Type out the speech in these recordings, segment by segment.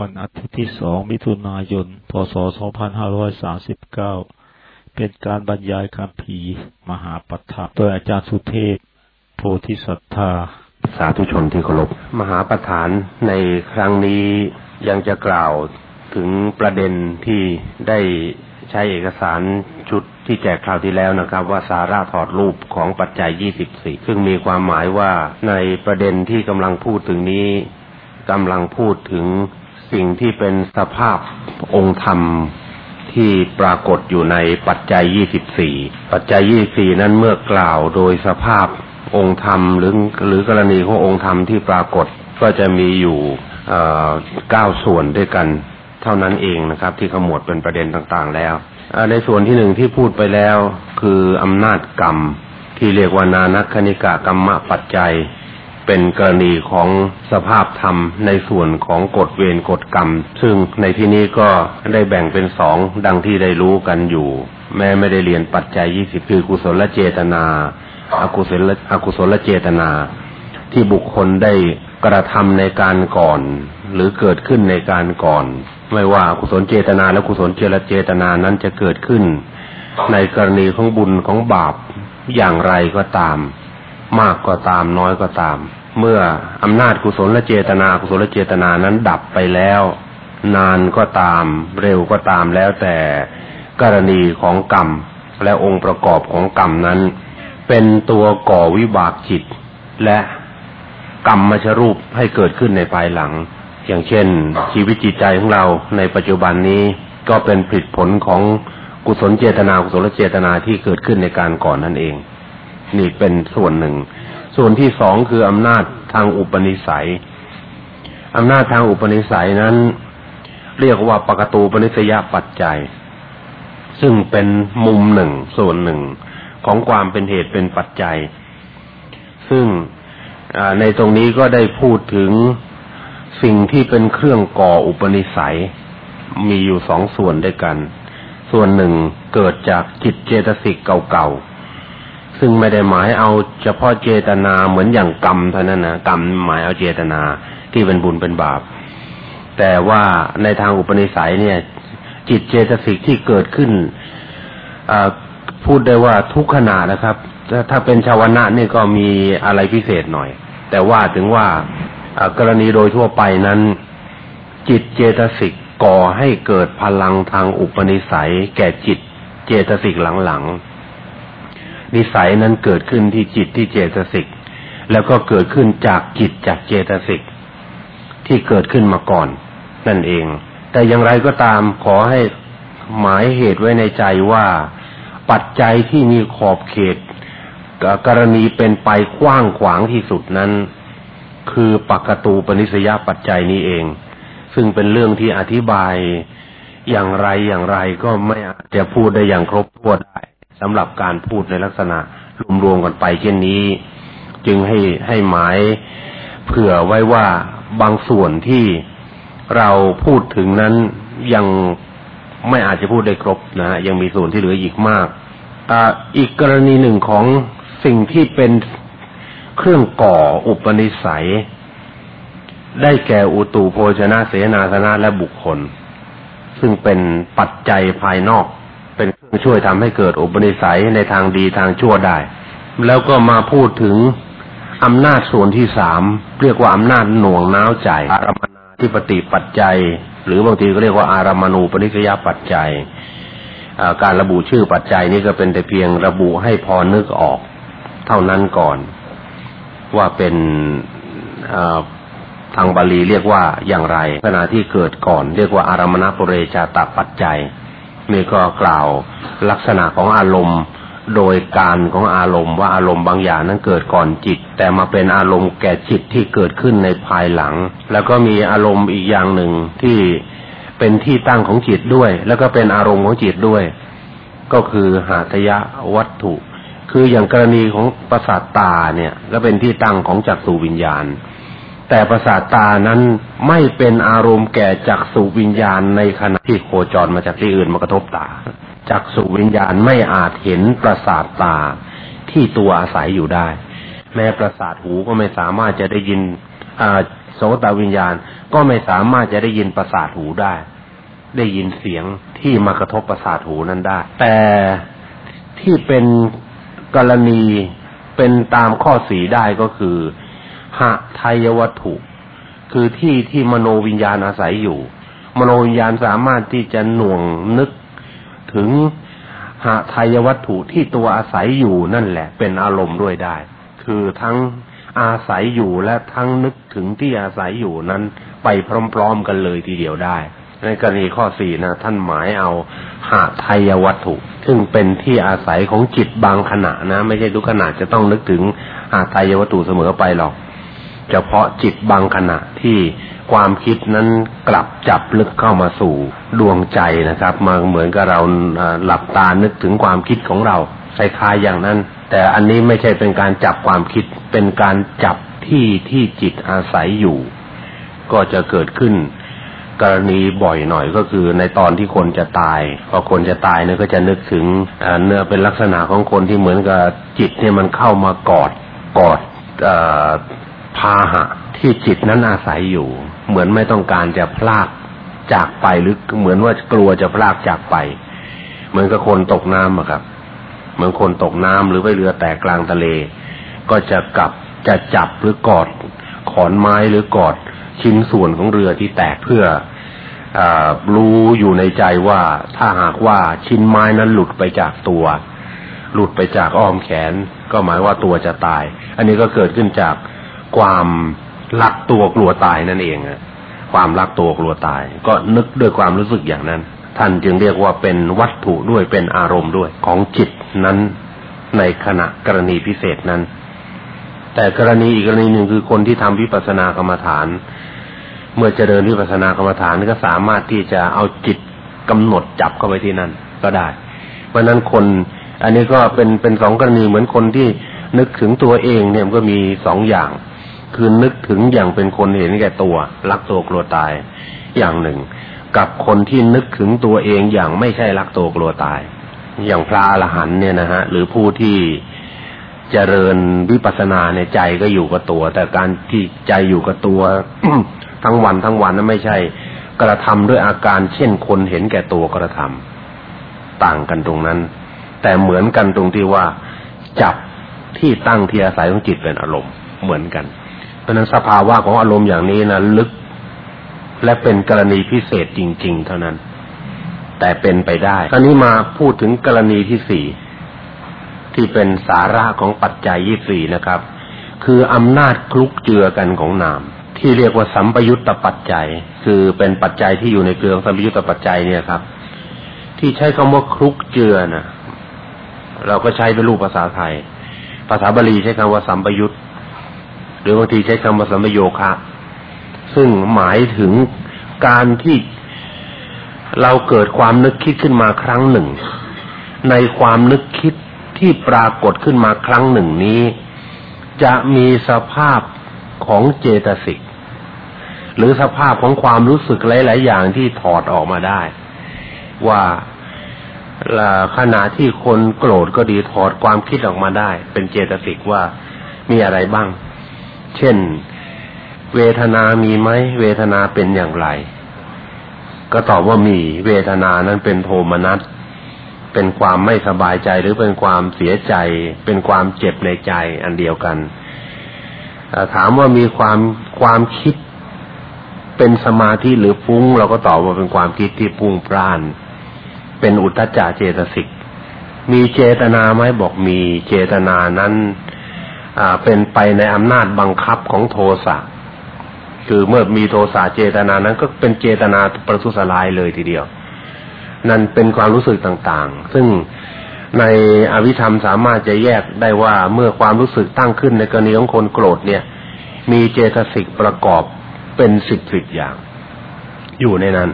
วันอาทิตย์ที่สองมิถุนายน พศ 2539 เป็นการบรรยายคำพีมหาปัฐะโดยอาจารย์สุเทพ โพธิสัตธา สาธุชนที่เคารพ มหาประธานในครั้งนี้ยังจะกล่าวถึงประเด็นที่ได้ใช้เอกสารชุดที่แจกคราวที่แล้วนะครับ ว่าสาระถอดรูปของปัจจัย 24 ซึ่งมีความหมายว่าในประเด็นที่กำลังพูดถึงนี้กำลังพูดถึง สิ่งที่เป็นสภาพองค์ธรรมที่ปรากฏอยู่ในปัจจัย 24 ปัจจัย 24 นั้นเมื่อกล่าวโดยสภาพองค์ธรรมหรือหรือกรณีขององค์ธรรมที่ปรากฏก็จะมีอยู่เก้าส่วนด้วยกันเท่านั้นเองนะครับ ที่ขมวดเป็นประเด็นต่างๆแล้ว ในส่วนที่หนึ่งที่พูดไปแล้วคืออำนาจกรรมที่เรียกว่านานักคณิกากรรมปัจจัย เป็นกรณีของสภาพธรรมในส่วนของกฎเวรกฎกรรม ซึ่งในที่นี้ก็ได้แบ่งเป็นสองดังที่ได้รู้กันอยู่ แม้ไม่ได้เรียนปัจจัยยี่สิบคือกุศลเจตนาอากุศลอกุศลเจตนา ที่บุคคลได้กระทำในการก่อน หรือเกิดขึ้นในการก่อน ไม่ว่ากุศลเจตนาและกุศลเจรเจตนานั้นจะเกิดขึ้น ในกรณีของบุญของบาปอย่างไรก็ตาม มากก็ตามน้อยก็ตาม เมื่ออำนาจกุศลและเจตนากุศลลเจตนานั้นดับไปแล้ว นานก็ตาม เร็วก็ตามแล้วแต่กรณีของกรรมและองค์ประกอบของกรรมนั้น เป็นตัวก่อวิบากจิต และกรรมมชรูปให้เกิดขึ้นในภายหลัง อย่างเช่น ชีวิตจิตใจของเราในปัจจุบันนี้ก็เป็นผลผลของกุศลเจตนากุศลเจตนาที่เกิดขึ้นในการก่อนนั่นเอง นี่เป็นส่วนหนึ่ง ส่วนที่สองคืออำนาจทางอุปนิสัยอำนาจทางอุปนิสัยนั้น เรียกว่าปกตูปนิสยปัจจัย ซึ่งเป็นมุมหนึ่งส่วนหนึ่งของความเป็นเหตุเป็นปัจจัย ซึ่งในตรงนี้ก็ได้พูดถึงสิ่งที่เป็นเครื่องก่ออุปนิสัย มีอยู่สองส่วนด้วยกัน ส่วนหนึ่งเกิดจากจิตเจตสิกเก่าๆ ซึ่งไม่ได้หมายเอาเฉพาะเจตนาเหมือนอย่างกรรมเท่านั้นนะกรรมหมายเอาเจตนาที่เป็นบุญเป็นบาป แต่ว่าในทางอุปนิสัยเนี่ย จิตเจตสิกที่เกิดขึ้นพูดได้ว่าทุกขณะนะครับ ถ้าเป็นชาวนะนี่ก็มีอะไรพิเศษหน่อย แต่ว่าถึงว่ากรณีโดยทั่วไปนั้น จิตเจตสิกก่อให้เกิดพลังทางอุปนิสัย แก่จิตเจตสิกหลังๆ นิสัยนั้นเกิดขึ้นที่จิตที่เจตสิก แล้วก็เกิดขึ้นจากจิตจากเจตสิก ที่เกิดขึ้นมาก่อน นั่นเอง แต่อย่างไรก็ตามขอให้หมายเหตุไว้ในใจว่าปัจจัยที่มีขอบเขตกรณีเป็นไปกว้างขวางที่สุดนั้น คือปักตูปนิสยปัจจัยนี้เอง ซึ่งเป็นเรื่องที่อธิบายอย่างไรอย่างไรก็ไม่อาจจะพูดได้อย่างครบถ้วนได้ สำหรับการพูดในลักษณะรวมๆกันไปเช่นนี้ จึงให้ให้หมายเผื่อไว้ว่าบางส่วนที่เราพูดถึงนั้นยังไม่อาจจะพูดได้ครบนะฮะยังมีส่วนที่เหลืออีกมากอ่อีกกรณีหนึ่งของสิ่งที่เป็นเครื่องก่ออุปนิสัย ได้แก่อุตูโภชนะเสนาสนะและบุคคล ซึ่งเป็นปัจจัยภายนอก เป็นเครื่องช่วยทำให้เกิดอุปนิสัยในทางดีทางชั่วได้ แล้วก็มาพูดถึงอำนาจส่วนที่สามเรียกว่าอำนาจหน่วงน้าวใจ อารมนาที่ปฏิปัจจัย หรือบางทีก็เรียกว่าอารามณูปนิสยปัจจัยการระบุชื่อปัจจัยนี้ก็เป็นแต่เพียงระบุให้พอนึกออก เท่านั้นก่อน ว่าเป็นทางบาลีเรียกว่าอย่างไรขณะที่เกิดก่อน เรียกว่าอารมณปุเรชาตปัจจัย นี่ก็กล่าวลักษณะของอารมณ์ โดยการของอารมณ์ว่าอารมณ์บางอย่างนั้นเกิดก่อนจิต แต่มาเป็นอารมณ์แก่จิตที่เกิดขึ้นในภายหลัง แล้วก็มีอารมณ์อีกอย่างหนึ่งที่เป็นที่ตั้งของจิตด้วย แล้วก็เป็นอารมณ์ของจิตด้วย ก็คือหาทยะวัตถุ คืออย่างกรณีของประสาทตาเนี่ย ก็เป็นที่ตั้งของจักรสูวิญญาณ แต่ประสาทตานั้นไม่เป็นอารมณ์แก่จักสูวิญญาณในขณะที่โคจรมาจากที่อื่นมากระทบตาจักสุวิญญาณไม่อาจเห็นประสาทตาที่ตัวอาศัยอยู่ได้ แม้ประสาทหูก็ไม่สามารถจะได้ยินโสตวิญญาณก็ไม่สามารถจะได้ยินประสาทหูได้ ได้ยินเสียงที่มากระทบประสาทหูนั้นได้ แต่ที่เป็นกรณีเป็นตามข้อสีได้ก็คือ หะทายวัตถุ คือที่ที่มโนวิญญาณอาศัยอยู่ มโนวิญญาณสามารถที่จะหน่วงนึกถึงหะทายวัตถุที่ตัวอาศัยอยู่นั่นแหละ เป็นอารมณ์ด้วยได้ คือทั้งอาศัยอยู่และทั้งนึกถึงที่อาศัยอยู่นั้นไปพร้อมๆกันเลยทีเดียวได้ ในกรณีข้อสี่นะท่านหมายเอาหาทายวัตถุ ซึ่งเป็นที่อาศัยของจิตบางขณะนะ ไม่ใช่ทุกขณะจะต้องนึกถึงหาทายวัตถุเสมอไปหรอก เฉพาะจิตบางขณะที่ความคิดนั้นกลับจับลึกเข้ามาสู่ดวงใจนะครับมาเหมือนกับเราหลับตานึกถึงความคิดของเราคล้ายๆอย่างนั้น แต่อันนี้ไม่ใช่เป็นการจับความคิด เป็นการจับที่ที่จิตอาศัยอยู่ ก็จะเกิดขึ้น กรณีบ่อยหน่อยก็คือในตอนที่คนจะตาย พอคนจะตายเนี่ยก็จะนึกถึงเนื้อเป็นลักษณะของคนที่เหมือนกับจิตเนี่ยมันเข้ามากอดกอด พาหะที่จิตนั้นอาศัยอยู่ เหมือนไม่ต้องการจะพลากจากไปหรือเหมือนว่ากลัวจะพลากจากไป เหมือนกับคนตกน้ำอะครับ เหมือนคนตกน้ำหรือไปเรือแตกกลางทะเล ก็จะกลับจะจับหรือกอดขอนไม้หรือกอดชิ้นส่วนของเรือที่แตกเพื่ออรู้อยู่ในใจว่าถ้าหากว่าชิ้นไม้นั้นหลุดไปจากตัว หลุดไปจากอ้อมแขน ก็หมายว่าตัวจะตาย อันนี้ก็เกิดขึ้นจาก ความรักตัวกลัวตายนั่นเองอะความรักตัวกลัวตาย ก็นึกด้วยความรู้สึกอย่างนั้น ท่านจึงเรียกว่าเป็นวัตถุด้วยเป็นอารมณ์ด้วยของจิตนั้น ในขณะกรณีพิเศษนั้น แต่กรณีอีกกรณีหนึ่งคือคนที่ทำวิปัสสนากรรมฐาน เมื่อจะเดินวิปัสสนากรรมฐานก็สามารถที่จะเอาจิตกำหนดจับเข้าไปที่นั่นก็ได้ เพราะนั้นคน อันนี้ก็เป็นเป็นสองกรณีเหมือนคนที่นึกถึงตัวเองเนี่ยก็มีสองอย่าง คือนึกถึงอย่างเป็นคนเห็นแก่ตัว รักตัวกลัวตายอย่างหนึ่ง กับคนที่นึกถึงตัวเองอย่างไม่ใช่รักตัวกลัวตาย อย่างพระอรหันเนี่ยนะฮะหรือผู้ที่เจริญวิปัสสนาในใจก็อยู่กับตัว แต่การที่ใจอยู่กับตัวทั้งวันทั้งวันนั้นไม่ใช่ กระทำด้วยอาการเช่นคนเห็นแก่ตัวกระทำต่างกันตรงนั้น แต่เหมือนกันตรงที่ว่าจับที่ตั้งที่อาศัยของจิตเป็นอารมณ์เหมือนกัน เพราะนั้นสภาวะของอารมณ์อย่างนี้นะลึก และเป็นกรณีพิเศษจริง ๆ เท่านั้น แต่เป็นไปได้คราวนี้มาพูดถึงกรณีที่สี่ที่เป็นสาระของปัจจัยยี่สี่นะครับ คืออำนาจคลุกเจือกันของนาม ที่เรียกว่าสัมปยุตตปัจจัย คือเป็นปัจจัยที่อยู่ในเครือสัมปยุตตปัจจัยเนี่ยครับ ที่ใช้คำว่าคลุกเจือนะเราก็ใช้เป็นรูปภาษาไทย ภาษาบาลีใช้คำว่าสัมปยุต หรือบางทีใช้คำว่าสัมโยคะ ซึ่งหมายถึงการที่เราเกิดความนึกคิดขึ้นมาครั้งหนึ่ง ในความนึกคิดที่ปรากฏขึ้นมาครั้งหนึ่งนี้ จะมีสภาพของเจตสิกหรือสภาพของความรู้สึกหลาย ๆ อย่างที่ถอดออกมาได้ ว่าขณะที่คนโกรธก็ดีถอดความคิดออกมาได้ เป็นเจตสิกว่ามีอะไรบ้าง เช่น เวทนามีไหมเวทนาเป็นอย่างไร ก็ตอบว่ามี เวทนานั้นเป็นโทมนัสเป็นความไม่สบายใจหรือเป็นความเสียใจ เป็นความเจ็บในใจอันเดียวกันถามว่ามีความความคิดเป็นสมาธิหรือฟุ้ง เราก็ตอบว่าเป็นความคิดที่พุ่งพร่าน เป็นอุตตจาเจตสิกมีเจตนาไหมบอกมีเจตนานั้น เป็นไปในอำนาจบังคับของโทสะคือเมื่อมีโทสะเจตนานั้นก็เป็นเจตนาประทุษร้ายเลยทีเดียว นั่นเป็นความรู้สึกต่างๆ ซึ่งในอวิธรรมสามารถจะแยกได้ว่าเมื่อความรู้สึกตั้งขึ้นในกรณีของคนโกรธเนี่ย มีเจตสิกประกอบเป็นสิบสิบอย่าง อยู่ในนั้น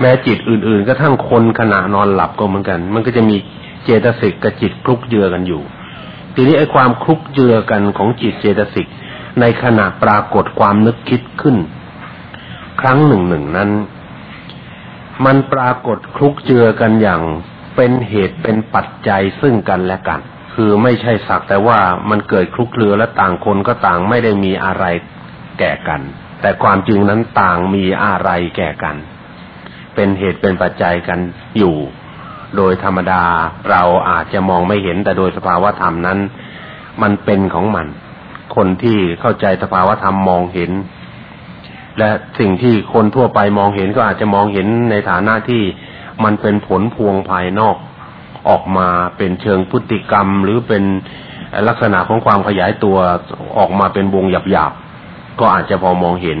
แม้จิตอื่น ๆ ก็ทั้งคนขณะนอนหลับก็เหมือนกัน มันก็จะมีเจตสิกกับจิตคลุกเจือกันอยู่ ทีนี้ไอ้ความคลุกเจือกันของจิตเจตสิกในขณะปรากฏความนึกคิดขึ้น ครั้งหนึ่งหนึ่งนั้น มันปรากฏคลุกเจือกันอย่างเป็นเหตุเป็นปัจจัยซึ่งกันและกัน คือไม่ใช่สักแต่ว่ามันเกิดคลุกเรือและต่างคนก็ต่างไม่ได้มีอะไรแก่กัน แต่ความจริงนั้นต่างมีอะไรแก่กัน เป็นเหตุเป็นปัจจัยกันอยู่ โดยธรรมดาเราอาจจะมองไม่เห็นแต่โดยสภาวธรรมนั้น มันเป็นของมัน คนที่เข้าใจสภาวธรรมมองเห็น และสิ่งที่คนทั่วไปมองเห็นก็อาจจะมองเห็นในฐานะที่มันเป็นผลพวงภายนอกออกมาเป็นเชิงพฤติกรรม หรือเป็นลักษณะของความขยายตัวออกมาเป็นวงหยาบๆก็อาจจะพอมองเห็น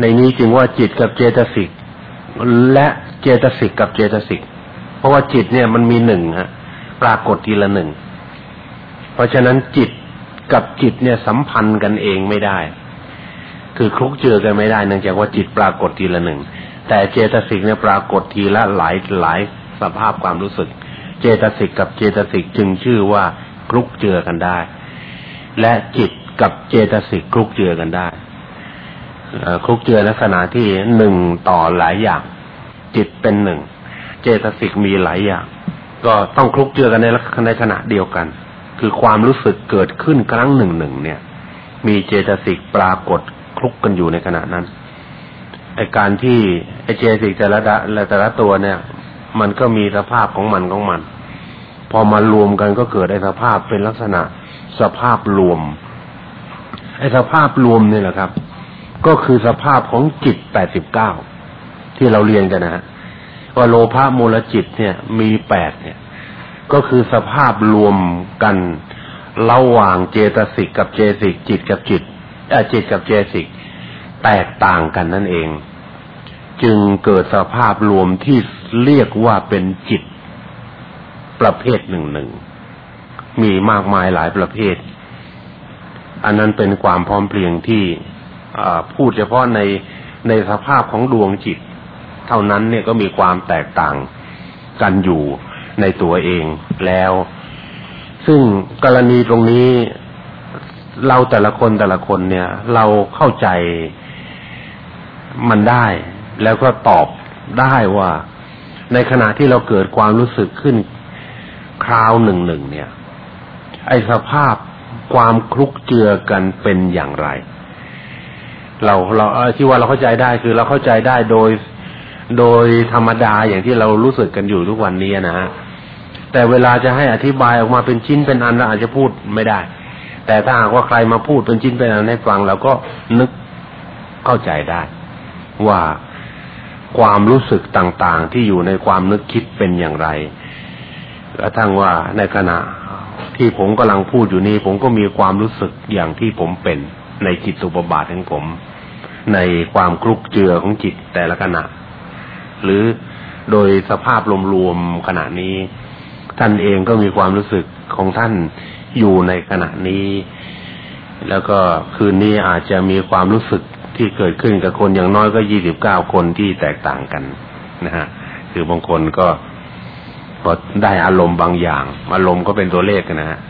ในนี้จึงว่าจิตกับเจตสิก และเจตสิกกับเจตสิก เพราะว่าจิตเนี่ยมันมีหนึ่งฮะ ปรากฏทีละหนึ่ง เพราะฉะนั้นจิตกับจิตเนี่ยสัมพันธ์กันเองไม่ได้ คือคลุกเจอกันไม่ได้เนื่องจากว่าจิตปรากฏทีละหนึ่ง แต่เจตสิกเนี่ยปรากฏทีละหลายหลายสภาพความรู้สึก เจตสิกกับเจตสิกจึงชื่อว่าคลุกเจือกันได้ และจิตกับเจตสิกคลุกเจือกันได้ คลุกเจือลักษณะที่หนึ่งต่อหลายอย่าง จิตเป็นหนึ่ง เจตสิกมีหลายอย่าง ก็ต้องคลุกเจือกันในในขณะเดียวกัน คือความรู้สึกเกิดขึ้นครั้งหนึ่งหนึ่งเนี่ย มีเจตสิกปรากฏคลุกกันอยู่ในขณะนั้นไอการที่ไอเจตสิกแต่ละแต่ละตัวเนี่ย มันก็มีสภาพของมันของมัน พอมารวมกันก็เกิดไอ้สภาพเป็นลักษณะสภาพรวมไอสภาพรวมนี่แหละครับ ก็คือสภาพของจิตแปดสิบเก้าที่เราเรียนกันนะฮะว่าโลภะมูลจิตเนี่ย มีแปดเนี่ย ก็คือสภาพรวมกันระหว่างเจตสิกกับเจสิกจิตกับจิตเอจิตกับเจสิกแตกต่างกันนั่นเอง จึงเกิดสภาพรวมที่เรียกว่าเป็นจิตประเภทหนึ่งหนึ่งมีมากมายหลายประเภท อันนั้นเป็นความพร้อมเพรียงที่ พูดเฉพาะในในสภาพของดวงจิต เท่านั้นเนี่ยก็มีความแตกต่างกันอยู่ในตัวเองแล้ว ซึ่งกรณีตรงนี้เราแต่ละคนแต่ละคนเนี่ย เราเข้าใจมันได้ แล้วก็ตอบได้ว่า ในขณะที่เราเกิดความรู้สึกขึ้นคราวหนึ่งหนึ่งเนี่ย ไอสภาพความคลุกเจือกันเป็นอย่างไร เราเราที่ว่าเราเข้าใจได้คือเราเข้าใจได้โดยโดยธรรมดาอย่างที่เรารู้สึกกันอยู่ทุกวันนี้นะฮะแต่เวลาจะให้อธิบายออกมาเป็นชิ้นเป็นอันเราอาจจะพูดไม่ได้ แต่ถ้าหากว่าใครมาพูดเป็นชิ้นเป็นอันให้ฟังเราก็นึกเข้าใจได้ ว่าความรู้สึกต่างๆ ที่อยู่ในความนึกคิดเป็นอย่างไรกระทั่งว่าในขณะที่ผมกำลังพูดอยู่นี้ผมก็มีความรู้สึกอย่างที่ผมเป็นในจิตตุปบาทของผม ในความคลุกเจือของจิตแต่ละขณะ หรือโดยสภาพรวมๆขณะนี้ ท่านเองก็มีความรู้สึกของท่านอยู่ในขณะนี้ แล้วก็คืนนี้อาจจะมีความรู้สึกที่เกิดขึ้นกับคนอย่างน้อยก็ยี่สิบเก้าคนที่แตกต่างกันนะฮะคือบางคนก็ก็ได้อารมณ์บางอย่าง อารมณ์ก็เป็นตัวเลขนะฮะ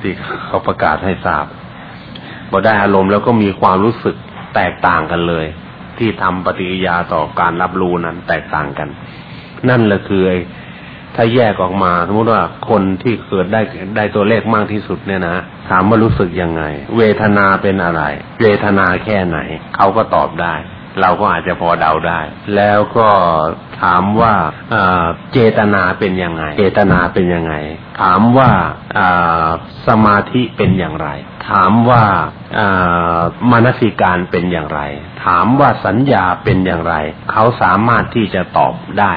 ที่เขาประกาศให้ทราบพอได้อารมณ์แล้วก็มีความรู้สึก แตกต่างกันเลย ที่ทำปฏิกิริยาต่อการรับรู้นั้นแตกต่างกัน นั่นแหละคือถ้าแยกออกมาสมมติว่าคนที่เกิดได้ได้ตัวเลขมากที่สุดเนี่ยนะถามว่ารู้สึกยังไง เวทนาเป็นอะไร เวทนาแค่ไหน เขาก็ตอบได้ เราก็อาจจะพอเดาได้ แล้วก็ถามว่าเจตนาเป็นยังไง เจตนาเป็นยังไง ถามว่าสมาธิเป็นอย่างไร ถามว่ามนสิการเป็นอย่างไร ถามว่าสัญญาเป็นอย่างไร เขาสามารถที่จะตอบได้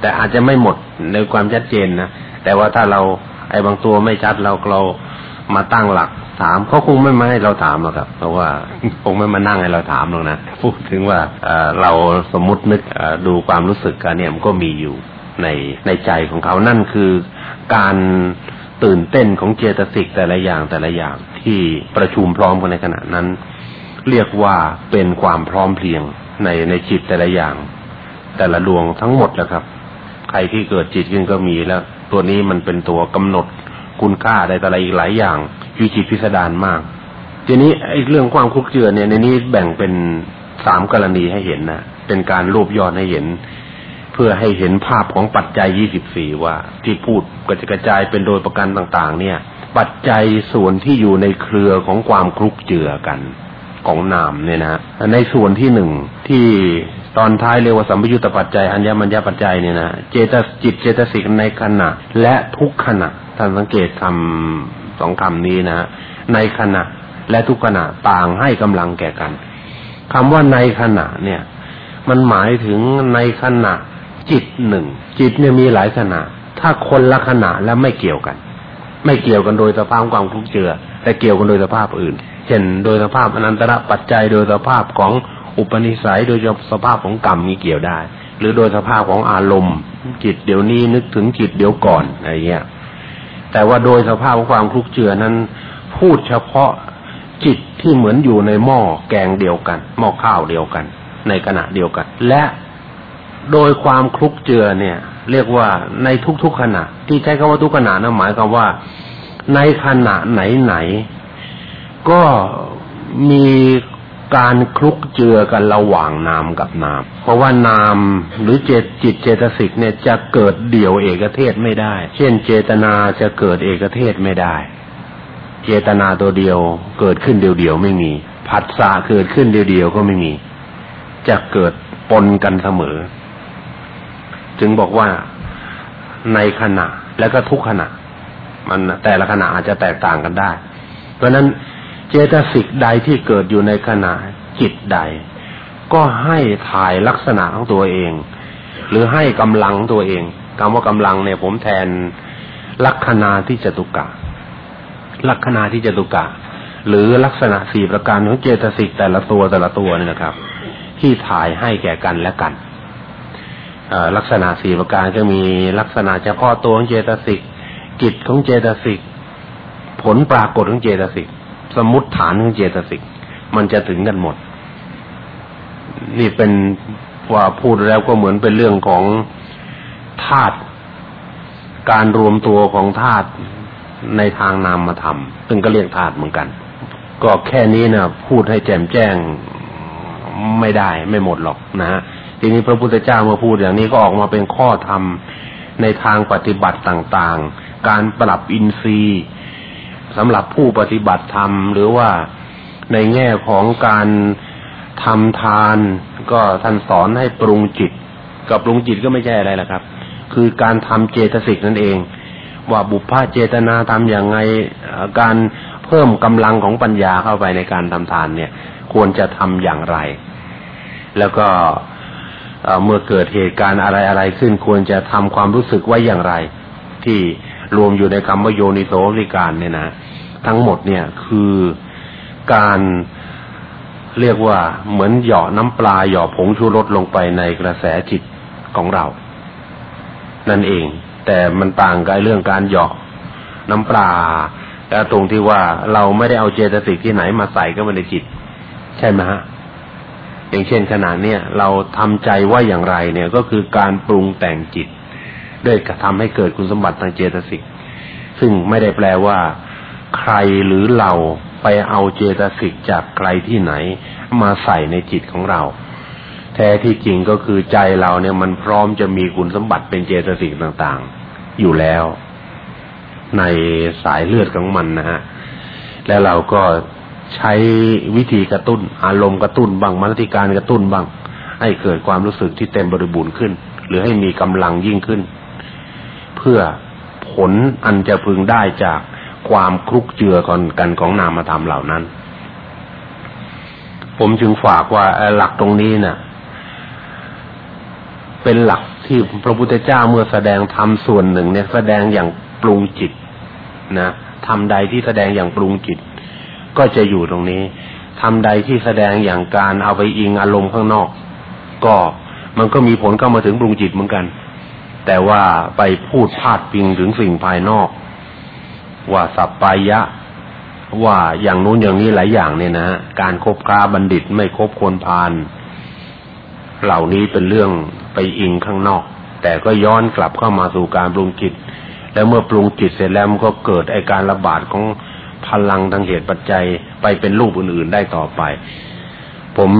แต่อาจจะไม่หมดในความชัดเจนนะแต่ว่าถ้าเราไอ้บางตัวไม่ชัดเราเรา มาตั้งหลักถามเขาคงไม่มาให้เราถามหรอกครับ เพราะว่าคงไม่มานั่งให้เราถามหรอกนะพูดถึงว่าเราสมมตินึกดูความรู้สึกกันเนี่ยมันก็มีอยู่ในในใจของเขานั่นคือการตื่นเต้นของเจตสิกแต่ละอย่างแต่ละอย่างที่ประชุมพร้อมกันในขณะนั้น เรียกว่าเป็นความพร้อมเพรียงในในจิตแต่ละอย่าง แต่ละดวงทั้งหมดแล้วครับ ใครที่เกิดจิตขึ้นก็มีแล้ว ตัวนี้มันเป็นตัวกำหนด คุณค่าใดต่ออะไรอีกหลายอย่างวิจิตพิสดารมาก ทีนี้ไอ้เรื่องความคุกเจือเนี่ยในนี้แบ่งเป็นสามกรณีให้เห็นนะเป็นการรวบยอดให้เห็น เพื่อให้เห็นภาพของปัจจัยยี่สิบสี่ว่า ที่พูดกระจกระจายเป็นโดยประการต่าง ๆ เนี่ย ปัจจัยส่วนที่อยู่ในเครือของความคลุกเจือกันของนามเนี่ยนะในส่วนที่หนึ่งที่ ตอนท้ายเรียกว่าสัมปยุตตปัจจัยอัญญมัญญปัจจัยเนี่ยนะเจตจิตเจตสิกในขณะ และทุกขณะท่านสังเกตคำสองคำนี้นะในขณะและทุกขณะต่างให้กำลังแก่กันคำว่าในขณะเนี่ย มันหมายถึงในขณะจิตหนึ่งจิตเนี่ยมีหลายขณะ ถ้าคนละขณะแล้วไม่เกี่ยวกัน ไม่เกี่ยวกันโดยสภาพความคลุกเจือแต่เกี่ยวกันโดยสภาพอื่น เช่นโดยสภาพอนันตระปัจจัยโดยสภาพของ อุปนิสัยโดยสภาพของกรรมมีเกี่ยวได้ หรือโดยสภาพของอารมณ์จิตเดี๋ยวนี้นึกถึงจิตเดี๋ยวก่อนอะไรเงี้ยแต่ว่าโดยสภาพของความคลุกเจือนั้น พูดเฉพาะจิตที่เหมือนอยู่ในหม้อแกงเดียวกัน หม้อข้าวเดียวกัน ในขณะเดียวกัน และโดยความคลุกเจือเนี่ย เรียกว่าในทุกๆขณะ ที่ใช้คำว่าทุกขณะนั้นหมายความว่า ในขณะไหนๆก็มี การคลุกเจือกันระหว่างนามกับนาม เพราะว่านามหรือเจตจิตเจตสิกเนี่ยจะเกิดเดี่ยวเอกเทศไม่ได้ เช่นเจตนาจะเกิดเอกเทศไม่ได้ เจตนาตัวเดียวเกิดขึ้นเดียวๆไม่มี ผัสสะเกิดขึ้นเดียวๆก็ไม่มี จะเกิดปนกันเสมอ จึงบอกว่าในขณะและก็ทุกขณะ มันแต่ละขณะอาจจะแตกต่างกันได้ เพราะนั้น เจตสิกใดที่เกิดอยู่ในขณะจิตใด ก็ให้ถ่ายลักษณะของตัวเอง หรือให้กำลังตัวเองคำว่ากำลังเนี่ยผมแทนลักษณะที่จตุกะ ลักษณะที่จตุกะ หรือลักษณะสี่ประการของเจตสิกแต่ละตัวแต่ละตัวนี่นะครับ ที่ถ่ายให้แก่กันและกันลักษณะสี่ประการจะมีลักษณะเฉพาะตัวของเจตสิกกิจของเจตสิกผลปรากฏของเจตสิก สมมติฐานของเจตสิกมันจะถึงกันหมด นี่เป็นว่าพูดแล้วก็เหมือนเป็นเรื่องของธาตุการรวมตัวของธาตุในทางนามธรรมซึ่งก็เรียกธาตุเหมือนกัน ก็แค่นี้นะพูดให้แจ่มแจ้งไม่ได้ไม่หมดหรอกนะฮะทีนี้พระพุทธเจ้าเมื่อพูดอย่างนี้ก็ออกมาเป็นข้อธรรมในทางปฏิบัติต่างๆ การปรับอินทรีย์ สำหรับผู้ปฏิบัติธรรม หรือว่าในแง่ของการทำทาน ก็ท่านสอนให้ปรุงจิต กับปรุงจิตก็ไม่ใช่อะไรละครับ คือการทำเจตสิกนั่นเอง ว่าบุพพาเจตนาทำอย่างไงการเพิ่มกำลังของปัญญาเข้าไปในการทำทานเนี่ย ควรจะทำอย่างไร แล้วก็เมื่อเกิดเหตุการณ์อะไรอะไรขึ้น ควรจะทำความรู้สึกไว้อย่างไร ที่รวมอยู่ในคำว่าโยนิโสริการเนี่ยนะ ทั้งหมดเนี่ยคือการเรียกว่าเหมือนหย่อน้ำปลาหย่อผงชูรสลงไปในกระแสจิตของเรา นั่นเอง แต่มันต่างกับเรื่องการหย่อน้ำปลาแต่ตรงที่ว่าเราไม่ได้เอาเจตสิกที่ไหนมาใส่ก็มาในจิต ใช่ไหมฮะอย่างเช่นขนาดเนี้ยเราทำใจว่าอย่างไรเนี่ยก็คือการปรุงแต่งจิต ด้วยกระทำให้เกิดคุณสมบัติทางเจตสิกซึ่งไม่ได้แปลว่า ใครหรือเราไปเอาเจตสิกจากใครที่ไหน มาใส่ในจิตของเรา แท้ที่จริงก็คือใจเราเนี่ยมันพร้อมจะมีคุณสมบัติเป็นเจตสิกต่างๆ อยู่แล้ว ในสายเลือดของมันนะฮะแล้วเราก็ใช้วิธีกระตุ้น อารมณ์กระตุ้นบ้างมรติการกระตุ้นบ้าง ให้เกิดความรู้สึกที่เต็มบริบูรณ์ขึ้น หรือให้มีกำลังยิ่งขึ้น เพื่อผลอันจะพึงได้จาก ความคลุกเจือกันกันของนามธรรมเหล่านั้น ผมจึงฝากว่าหลักตรงนี้เนะ่ะ เป็นหลักที่พระพุทธเจ้าเมื่อแสดงธรรมส่วนหนึ่ง เนี่ยแสดงอย่างปรุงจิตนะทำใดที่แสดงอย่างปรุงจิต ก็จะอยู่ตรงนี้ทำใดที่แสดงอย่างการเอาไปอิงอารมณ์ข้างนอก ก็มันก็มีผลเข้ามาถึงปรุงจิตเหมือนกัน แต่ว่าไปพูดพาดพิงถึงสิ่งภายนอก ว่าสัปปายะ ว่าอย่างนู้นอย่างนี้หลายอย่างเนี่ยนะการคบค้าบัณฑิตไม่คบคนพาลเหล่านี้เป็นเรื่องไปอิงข้างนอก แต่ก็ย้อนกลับเข้ามาสู่การปรุงจิต แล้วเมื่อปรุงจิตเสร็จแล้วมันก็เกิดไอการระบาดของพลังทางเหตุปัจจัยไปเป็นรูปอื่นๆได้ต่อไป ผม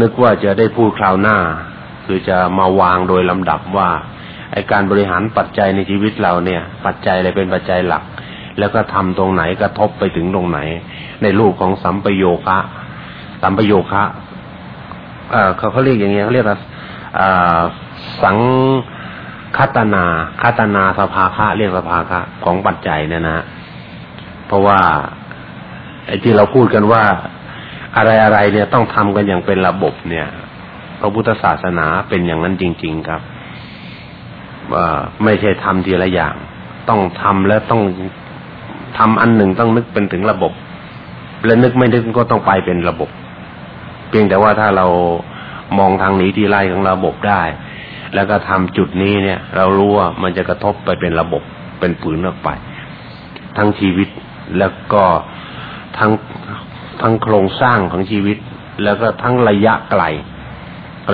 นึกว่าจะได้พูดคราวหน้า คือจะมาวางโดยลำดับว่าไอการบริหารปัจจัยในชีวิตเราเนี่ย ปัจจัยอะไรเป็นปัจจัยหลัก แล้วก็ทำตรงไหนกระทบไปถึงตรงไหน ในรูปของสัมปโยคะสัมปโยคะเออเขาเขาเรียกอย่างเงี้ยเขาเรียกว่าสังคตนาคตนาสภาคะเรียกสภาคะของปัจจัยเนี่ยนะเพราะว่าไอ้ที่เราพูดกันว่าอะไรอะไรเนี่ยต้องทำกันอย่างเป็นระบบเนี่ยพระพุทธศาสนาเป็นอย่างนั้นจริง ๆครับว่าไม่ใช่ทำทีละอย่าง ต้องทำแล้วต้อง ทำอันหนึ่งต้องนึกเป็นถึงระบบ และนึกไม่นึกก็ต้องไปเป็นระบบ เพียงแต่ว่าถ้าเรามองทางนี้ที่ไล่ของระบบได้ แล้วก็ทำจุดนี้เนี่ย เรารู้ว่ามันจะกระทบไปเป็นระบบเป็นปืนออกไป ทั้งชีวิตแล้วก็ทั้งทั้งโครงสร้างของชีวิต แล้วก็ทั้งระยะไกล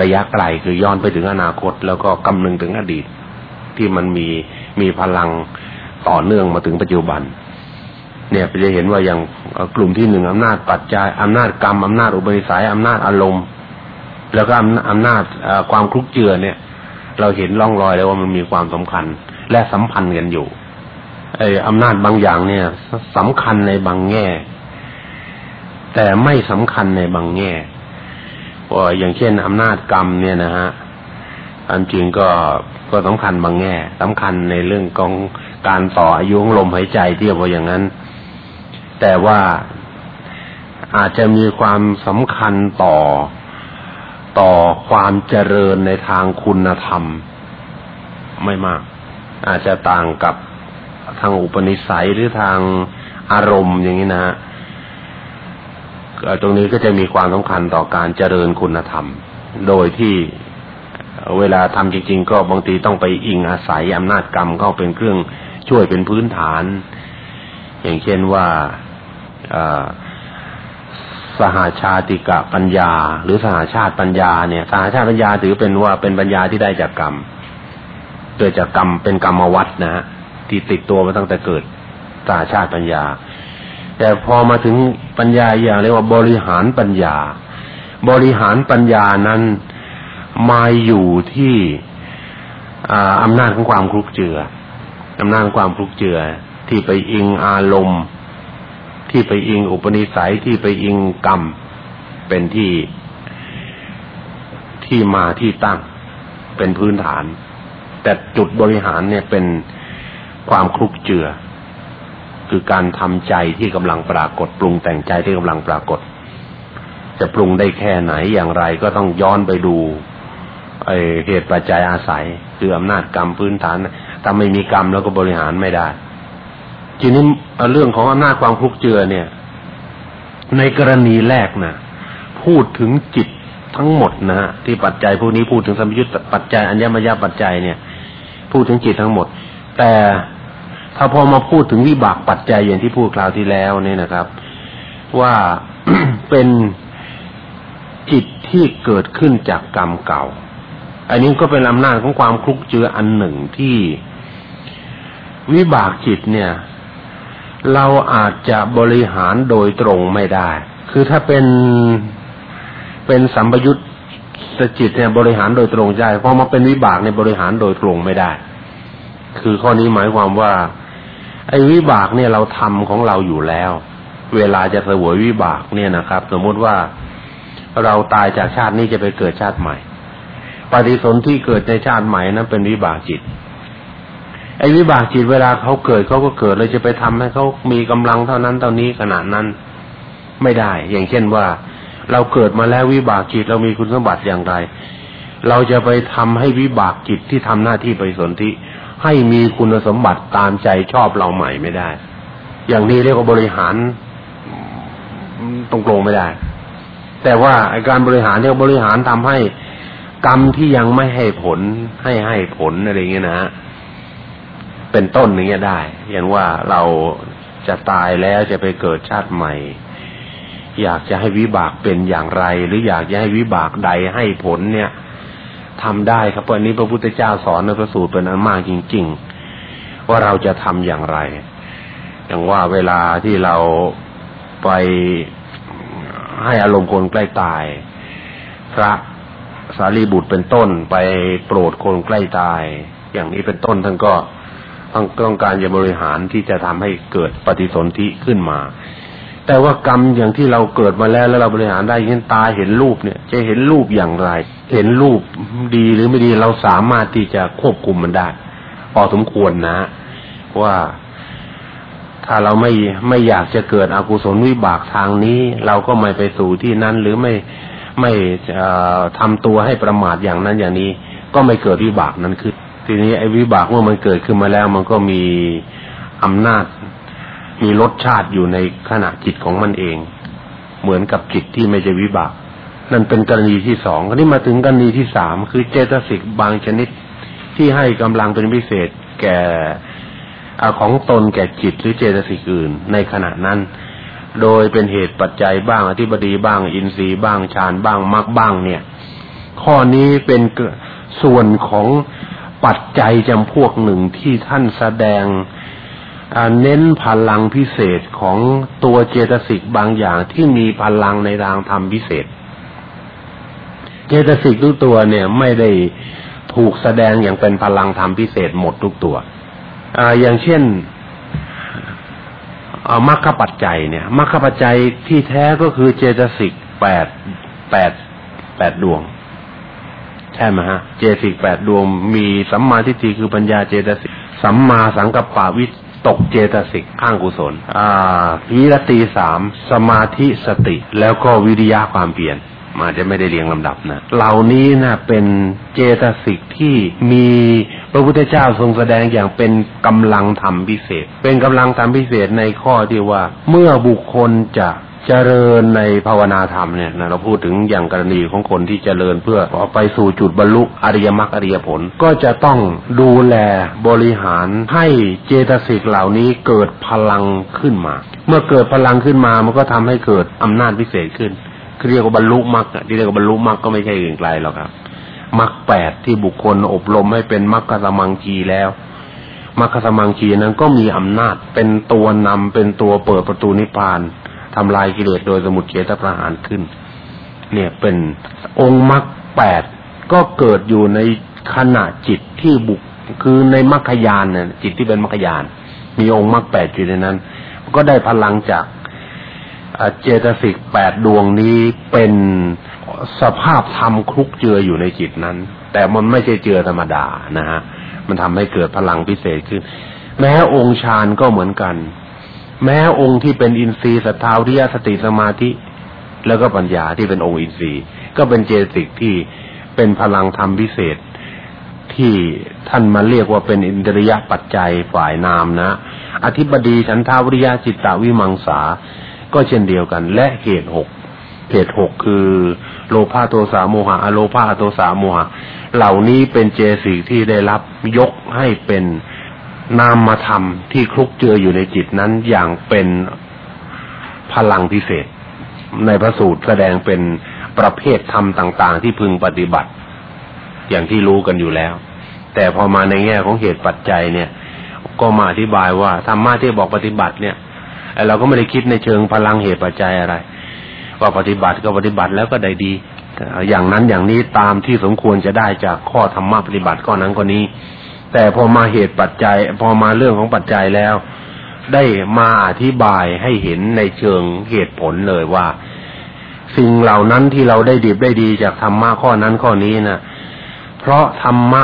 ระยะไกลคือย้อนไปถึงอนาคต แล้วก็กำนึงถึงอดีต ที่มันมีมีพลังต่อเนื่องมาถึงปัจจุบัน เนี่ยจะเห็นว่าอย่างกลุ่มที่หนึ่งอำนาจปัจจัยอำนาจกรรมอำนาจอุปนิสัยอำนาจอารมณ์ แล้วก็อำนาจความคลุกเจือเนี่ย เราเห็นร่องรอยแล้วว่ามันมีความสำคัญ และสัมพันธ์กันอยู่ไอ้อำนาจบางอย่างเนี่ยสำคัญในบางแง่ แต่ไม่สำคัญในบางแง่ว่าอย่างเช่นอำนาจกรรมเนี่ยนะฮะอันจริงก็ก็สำคัญบางแง่สำคัญในเรื่องของการต่ออายุของลมหายใจเทียบว่าอย่างนั้น แต่ว่าอาจจะมีความสำคัญต่อต่อความเจริญในทางคุณธรรม ไม่มาก อาจจะต่างกับทางอุปนิสัยหรือทางอารมณ์อย่างนี้นะฮะตรงนี้ก็จะมีความสำคัญต่อการเจริญคุณธรรม โดยที่เวลาทำจริง ๆ ก็บางทีต้องไปอิงอาศัยอำนาจกรรมเข้าเป็นเครื่องช่วยเป็นพื้นฐาน อย่างเช่นว่า สหาชาติกะปัญญา หรือสหาชาติปัญญาเนี่ย สหาชาติปัญญาถือเป็นว่าเป็นปัญญาที่ได้จากกรรมเกิดจากกรรมเป็นกรรมวัฏนะฮะที่ติดตัวมาตั้งแต่เกิดสหาชาติปัญญา แต่พอมาถึงปัญญาอย่างเรียกว่าบริหารปัญญา บริหารปัญญานั้นมาอยู่ที่อำนาจของความคลุกเจืออำนาจความคลุกเจือที่ไปอิงอารมณ์ ที่ไปอิงอุปนิสัยที่ไปอิงกรรม เป็นที่ที่มาที่ตั้งเป็นพื้นฐาน แต่จุดบริหารเนี่ยเป็นความคลุกเจือ คือการทำใจที่กำลังปรากฏ ปรุงแต่งใจที่กำลังปรากฏ จะปรุงได้แค่ไหนอย่างไรก็ต้องย้อนไปดูไอเหตุปัจจัยอาศัย คืออำนาจกรรมพื้นฐานถ้าไม่มีกรรมแล้วก็บริหารไม่ได้ ทีนี้เรื่องของอำนาจความคลุกเจือเนี่ย ในกรณีแรกนะพูดถึงจิตทั้งหมดนะที่ปัจจัยพวกนี้พูดถึงสมยุทธปัจจัยอัญญมยปัจจัยเนี่ย พูดถึงจิตทั้งหมด แต่ถ้าพอมาพูดถึงวิบากปัจจัยอย่างที่พูดคราวที่แล้วเนี่ยนะครับ ว่าเป็นจิตที่เกิดขึ้นจากกรรมเก่า อันนี้ก็เป็นอำนาจของความคลุกเจืออันหนึ่งที่วิบากจิตเนี่ย เราอาจจะบริหารโดยตรงไม่ได้ คือถ้าเป็นเป็นสัมปยุตสจิตเนี่ยบริหารโดยตรงได้พอมาเป็นวิบากในบริหารโดยตรงไม่ได้ คือข้อนี้หมายความว่า ไอ้วิบากเนี่ยเราทำของเราอยู่แล้ว เวลาจะเสวยวิบากเนี่ยนะครับ สมมุติว่าเราตายจากชาตินี้จะไปเกิดชาติใหม่ ปฏิสนธิเกิดในชาติใหม่นั้นเป็นวิบากจิต ไอ้วิบากจิตเวลาเขาเกิดเขาก็เกิดเลยจะไปทำให้เขามีกำลังเท่านั้นเท่านี้ขนาดนั้นไม่ได้ อย่างเช่นว่า เราเกิดมาแล้ววิบากจิตเรามีคุณสมบัติอย่างไร เราจะไปทำให้วิบากจิตที่ทำหน้าที่ปฏิสนธิให้มีคุณสมบัติตามใจชอบเราใหม่ไม่ได้ อย่างนี้เรียกว่าบริหารตรงโกงไม่ได้ แต่ว่าการบริหารเนี่ยบริหารทำให้กรรมที่ยังไม่ให้ผลให้ให้ผลอะไรเงี้ยนะฮะ เป็นต้นอย่างเงี้ได้ อย่างว่าเราจะตายแล้วจะไปเกิดชาติใหม่ อยากจะให้วิบากเป็นอย่างไร หรืออยากจะให้วิบากใดให้ผลเนี่ยทำได้ครับวันนี้พระพุทธเจ้าสอนในพระสูตรเป็นอันมากจริง ๆ ว่าเราจะทำอย่างไร อย่างว่าเวลาที่เราไปให้อารมณ์คนใกล้ตาย พระสารีบุตรเป็นต้นไปโปรดคนใกล้ตาย อย่างนี้เป็นต้นท่านก็ ต้องต้องการจะบริหารที่จะทำให้เกิดปฏิสนธิขึ้นมา แต่ว่ากรรมอย่างที่เราเกิดมาแล้วแล้วเราบริหารได้เช่นตาเห็นรูปเนี่ย จะเห็นรูปอย่างไร เห็นรูปดีหรือไม่ดีเราสามารถที่จะควบคุมมันได้ พอสมควรนะ ว่าถ้าเราไม่ไม่อยากจะเกิดอกุศลวิบากทางนี้ เราก็ไม่ไปสู่ที่นั้นหรือไม่ไม่ทำตัวให้ประมาทอย่างนั้นอย่างนี้ ก็ไม่เกิดวิบากนั้นขึ้น ทีนี้ไอ้วิบากเมื่อมันเกิดขึ้นมาแล้ว มันก็มีอำนาจ มีรสชาติอยู่ในขณะจิตของมันเอง เหมือนกับจิตที่ไม่ใช่วิบาก นั่นเป็นกรณีที่สองคราวนี้มาถึงกรณีที่สามคือเจตสิกบางชนิดที่ให้กำลังเป็นพิเศษแก่ของตนแก่จิตหรือเจตสิกอื่น ในขณะนั้น โดยเป็นเหตุปัจจัยบ้างอธิบดีบ้าง อินทรีย์บ้างฌานบ้างมรรคบ้างเนี่ย ข้อนี้เป็นส่วนของ ปัจจัยจำพวกหนึ่งที่ท่านแสดงเน้นพลังพิเศษของตัวเจตสิกบางอย่างที่มีพลังในทางธรรมพิเศษ เจตสิกทุกตัวเนี่ยไม่ได้ถูกแสดงอย่างเป็นพลังธรรมพิเศษหมดทุกตัวออย่างเช่นมรรคปัจจัยเนี่ยมรรคปัจจัยที่แท้ก็คือเจตสิกแปดแปดแปดดวง ใช่ไหมฮะ เจตสิกแปดดวงมีสัมมาทิฏฐิคือปัญญาเจตสิก สัมมาสังกัปปะวิตกเจตสิกข้างกุศล อ่าวิรตีสามสมาธิสติ แล้วก็วิริยะความเปลี่ยนมาจะไม่ได้เรียงลำดับนะเหล่านี้นะเป็นเจตสิกที่มีพระพุทธเจ้าทรงแสดงอย่างเป็นกำลังธรรมพิเศษ เป็นกำลังธรรมพิเศษในข้อที่ว่า เมื่อบุคคลจะ เจริญในภาวนาธรรมเนี่ยนะเราพูดถึงอย่างกรณีของคนที่เจริญเพื่อไปสู่จุดบรรลุอริยมรรคอริยผล ก็จะต้องดูแลบริหารให้เจตสิกเหล่านี้เกิดพลังขึ้นมา เมื่อเกิดพลังขึ้นมามันก็ทำให้เกิดอำนาจพิเศษขึ้นเรียกว่าบรรลุมรรคที่เรียกว่าบรรลุมรรคก็ไม่ใช่อื่นไกลหรอกครับมรรคแปดที่บุคคลอบรมให้เป็นมรรคสมังคีแล้วมรรคสมังคีนั้นก็มีอำนาจเป็นตัวนำเป็นตัวเปิดประตูนิพพาน ทำลายกิเลสโดยสมุทเฉทประหารขึ้น เนี่ยเป็นองค์มรรคแปดก็เกิดอยู่ในขณะจิตที่บุคคือในมรรคยานเนี่ยจิตที่เป็นมรรคยาน มีองค์มรรคแปดอยู่ในนั้น ก็ได้พลังจากเจตสิกแปดดวงนี้เป็นสภาพธรรมคลุกเจืออยู่ในจิตนั้น แต่มันไม่ใช่เจือธรรมดานะฮะมันทำให้เกิดพลังพิเศษขึ้น แม้องค์ฌานก็เหมือนกัน แม้องค์ที่เป็นอินทรีย์สัทธาวิยสติสมาธิ แล้วก็ปัญญาที่เป็นองค์อินทรีย์ ก็เป็นเจตสิกที่เป็นพลังธรรมพิเศษ ที่ท่านมาเรียกว่าเป็นอินทรียปัจจัยฝ่ายนามนะ อธิบดีฉันทาวิริยะจิตตวิมังสา ก็เช่นเดียวกัน และเหตุหกเหตุหกคือโลภะโทสะโมหะอโลภะโทสะโมหะ เหล่านี้เป็นเจสิกที่ได้รับยกให้เป็น นามธรรมที่คลุกเจืออยู่ในจิตนั้นอย่างเป็นพลังพิเศษ ในพระสูตรแสดงเป็นประเภทธรรมต่าง ๆ ที่พึงปฏิบัติ อย่างที่รู้กันอยู่แล้ว แต่พอมาในแง่ของเหตุปัจจัยเนี่ย ก็มาอธิบายว่าธรรมะที่บอกปฏิบัติเนี่ยเราก็ไม่ได้คิดในเชิงพลังเหตุปัจจัยอะไร ว่าปฏิบัติก็ปฏิบัติแล้วก็ได้ดี อย่างนั้นอย่างนี้ตามที่สมควรจะได้จากข้อธรรมะปฏิบัติข้อนั้นข้อนี้ แต่พอมาเหตุปัจจัย พอมาเรื่องของปัจจัยแล้ว ได้มาอธิบายให้เห็นในเชิงเหตุผลเลยว่า สิ่งเหล่านั้นที่เราได้ดีได้ดีจากธรรมะข้อนั้นข้อนี้นะเพราะธรรมะ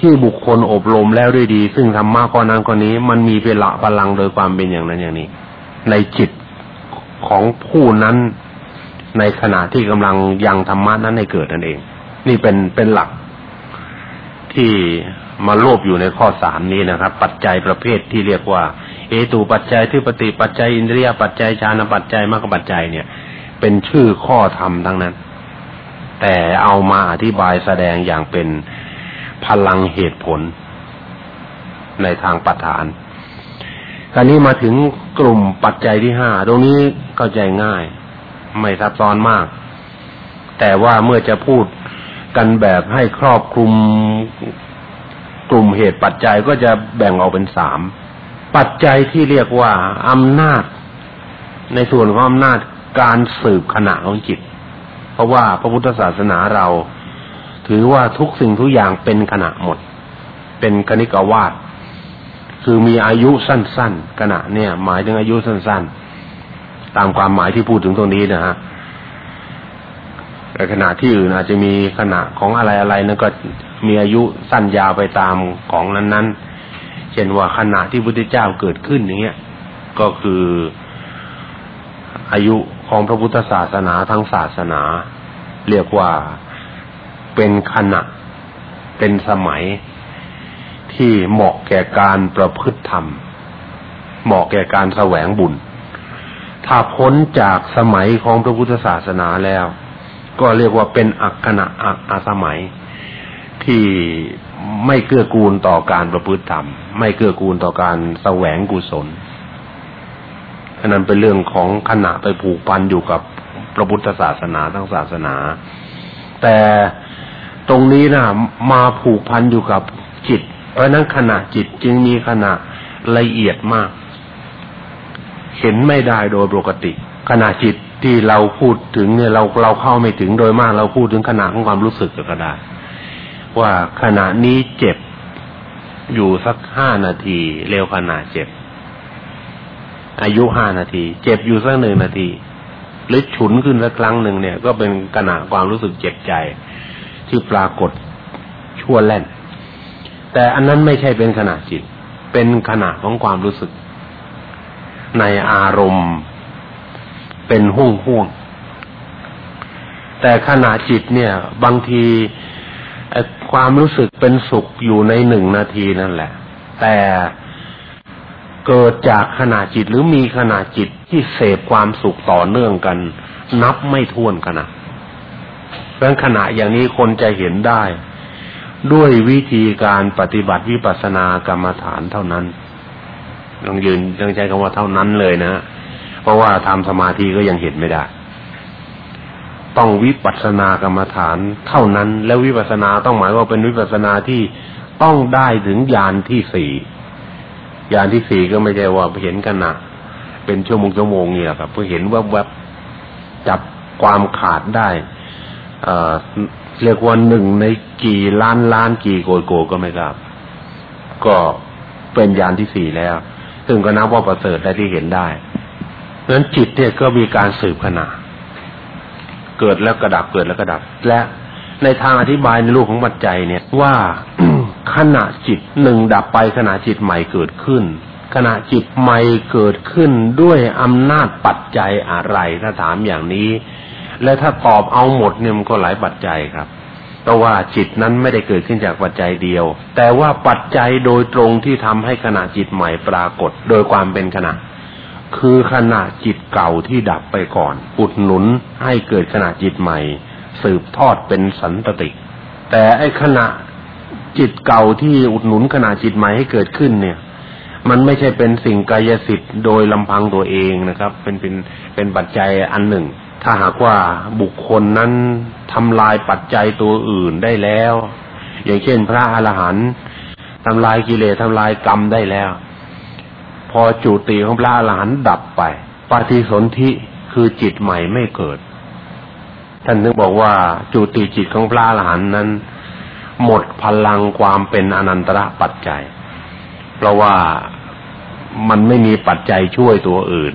ที่บุคคลอบรมแล้วด้วยดี ซึ่งธรรมะข้อนั้นข้อนี้ มันมีเป็นละพลังโดยความเป็นอย่างนั้นอย่างนี้ ในจิตของผู้นั้นในขณะที่กำลังยังธรรมะนั้นให้เกิดนั่นเอง นี่เป็นเป็นหลักที่ มารวบอยู่ในข้อสามนี้นะครับ ปัจจัยประเภทที่เรียกว่า เอตูปัจจัยที่ปฏิปัจจัยอินทรียปัจจัยฌานปัจจัยมรรคปัจจัยเนี่ย เป็นชื่อข้อธรรมทั้งนั้น แต่เอามาอธิบายแสดงอย่างเป็นพลังเหตุผล ในทางปัจฐานคราวนี้มาถึงกลุ่มปัจจัยที่ห้าตรงนี้เข้าใจง่าย ไม่ซับซ้อนมาก แต่ว่าเมื่อจะพูดกันแบบให้ครอบคลุม กลุ่มเหตุปัจจัยก็จะแบ่งออกเป็นสามปัจจัยที่เรียกว่าอำนาจ ในส่วนของอำนาจการสืบขณะของจิต เพราะว่าพระพุทธศาสนาเรา ถือว่าทุกสิ่งทุกอย่างเป็นขณะหมด เป็นคณิกาวาสคือมีอายุสั้น ๆ ขณะเนี่ย หมายถึงอายุสั้น ๆ ตามความหมายที่พูดถึงตรงนี้นะฮะ แต่ขณะที่อื่นอาจจะมีขณะของอะไรอะไรนั่นก็มีอายุสั้นยาวไปตามของนั้นๆ เช่นว่าขณะที่พุทธเจ้าเกิดขึ้นอย่างเงี้ยก็คืออายุของพระพุทธศาสนาทั้งศาสนา เรียกว่าเป็นขณะเป็นสมัยที่เหมาะแก่การประพฤติธรรม เหมาะแก่การแสวงบุญ ถ้าพ้นจากสมัยของพระพุทธศาสนาแล้ว ก็เรียกว่าเป็นอักขณะอักอาสมัย ที่ไม่เกื้อกูลต่อการประพฤติธรรม ไม่เกื้อกูลต่อการแสวงกุศลอันนั้นเป็นเรื่องของขณะไปผูกพันอยู่กับพระพุทธศาสนาทั้งศาสนา แต่ตรงนี้นะมาผูกพันอยู่กับจิต เพราะนั้นขณะจิตจึงมีขณะละเอียดมาก เห็นไม่ได้โดยปกติ ขณะจิต ที่เราพูดถึงเนี่ยเราเราเข้าไม่ถึงโดยมาก เราพูดถึงขณะของความรู้สึกก็ได้ว่าขณะนี้เจ็บอยู่สักห้านาที เร็วขณะเจ็บ อายุห้านาที เจ็บอยู่สักหนึ่งนาที หรือฉุนขึ้นสักครั้งหนึ่งเนี่ย ก็เป็นขณะความรู้สึกเจ็บใจที่ปรากฏชั่วแล่น แต่อันนั้นไม่ใช่เป็นขณะจิต เป็นขณะของความรู้สึก ในอารมณ์ เป็นห่วงห่วง แต่ขณะจิตเนี่ย บางทีความรู้สึกเป็นสุขอยู่ในหนึ่งนาทีนั่นแหละ แต่เกิดจากขณะจิตหรือมีขณะจิตที่เสพความสุขต่อเนื่องกัน นับไม่ถ้วนขณะเพราะขณะอย่างนี้คนจะเห็นได้ ด้วยวิธีการปฏิบัติวิปัสสนากรรมฐานเท่านั้นต้องยืนต้องใช้คำว่าเท่านั้นเลยนะ ราะว่าทำสมาธิก็ยังเห็นไม่ได้ ต้องวิปัสสนากรรมฐานเท่านั้น แล้ววิปัสสนาต้องหมายว่าเป็นวิปัสสนาที่ต้องได้ถึงญาณที่สี่ญาณที่สี่ก็ไม่ใช่ว่าเห็นกันนะเป็นชั่วโมงชั่วโมงเนี่ยครับเพื่อเห็นว่าแวบจับความขาดได้เรียกว่าหนึ่งในกี่ล้านล้านกี่โกโกก็ไม่ทราบ ก็เป็นยานที่สี่แล้ว ซึ่งก็นับว่าประเสริฐได้ที่เห็นได้ นั้นจิตเนี่ยก็มีการสืบขนาดเกิดแล้วกระดับเกิดแล้วกระดับ และในทางอธิบายในรูปของปัจจัยเนี่ยว่าขณะจิตหนึ่งดับไปขณะจิตใหม่เกิดขึ้น ขณะจิตใหม่เกิดขึ้นด้วยอำนาจปัจจัยอะไรถ้าถามอย่างนี้ และถ้าตอบเอาหมดเนี่ยมันก็หลายปัจจัยครับเพราะว่าจิตนั้นไม่ได้เกิดขึ้นจากปัจจัยเดียว แต่ว่าปัจจัยโดยตรงที่ทำให้ขณะจิตใหม่ปรากฏ โดยความเป็นขณะ คือขณะจิตเก่าที่ดับไปก่อน อุดหนุนให้เกิดขณะจิตใหม่ สืบทอดเป็นสันตติ แต่ไอ้ขณะจิตเก่าที่อุดหนุนขณะจิตใหม่ให้เกิดขึ้นเนี่ย มันไม่ใช่เป็นสิ่งกายสิทธิ์โดยลำพังตัวเองนะครับ เป็นเป็นเป็นปัจจัยอันหนึ่ง ถ้าหากว่าบุคคลนั้นทำลายปัจจัยตัวอื่นได้แล้ว อย่างเช่น พระอรหันต์ทำลายกิเลสทำลายกรรมได้แล้ว พอจุติของพระอรหันต์ดับไป ปฏิสนธิคือจิตใหม่ไม่เกิด ท่านถึงบอกว่าจุติจิตของพระอรหันต์นั้น หมดพลังความเป็นอนันตระปัจจัย เพราะว่ามันไม่มีปัจจัยช่วยตัวอื่น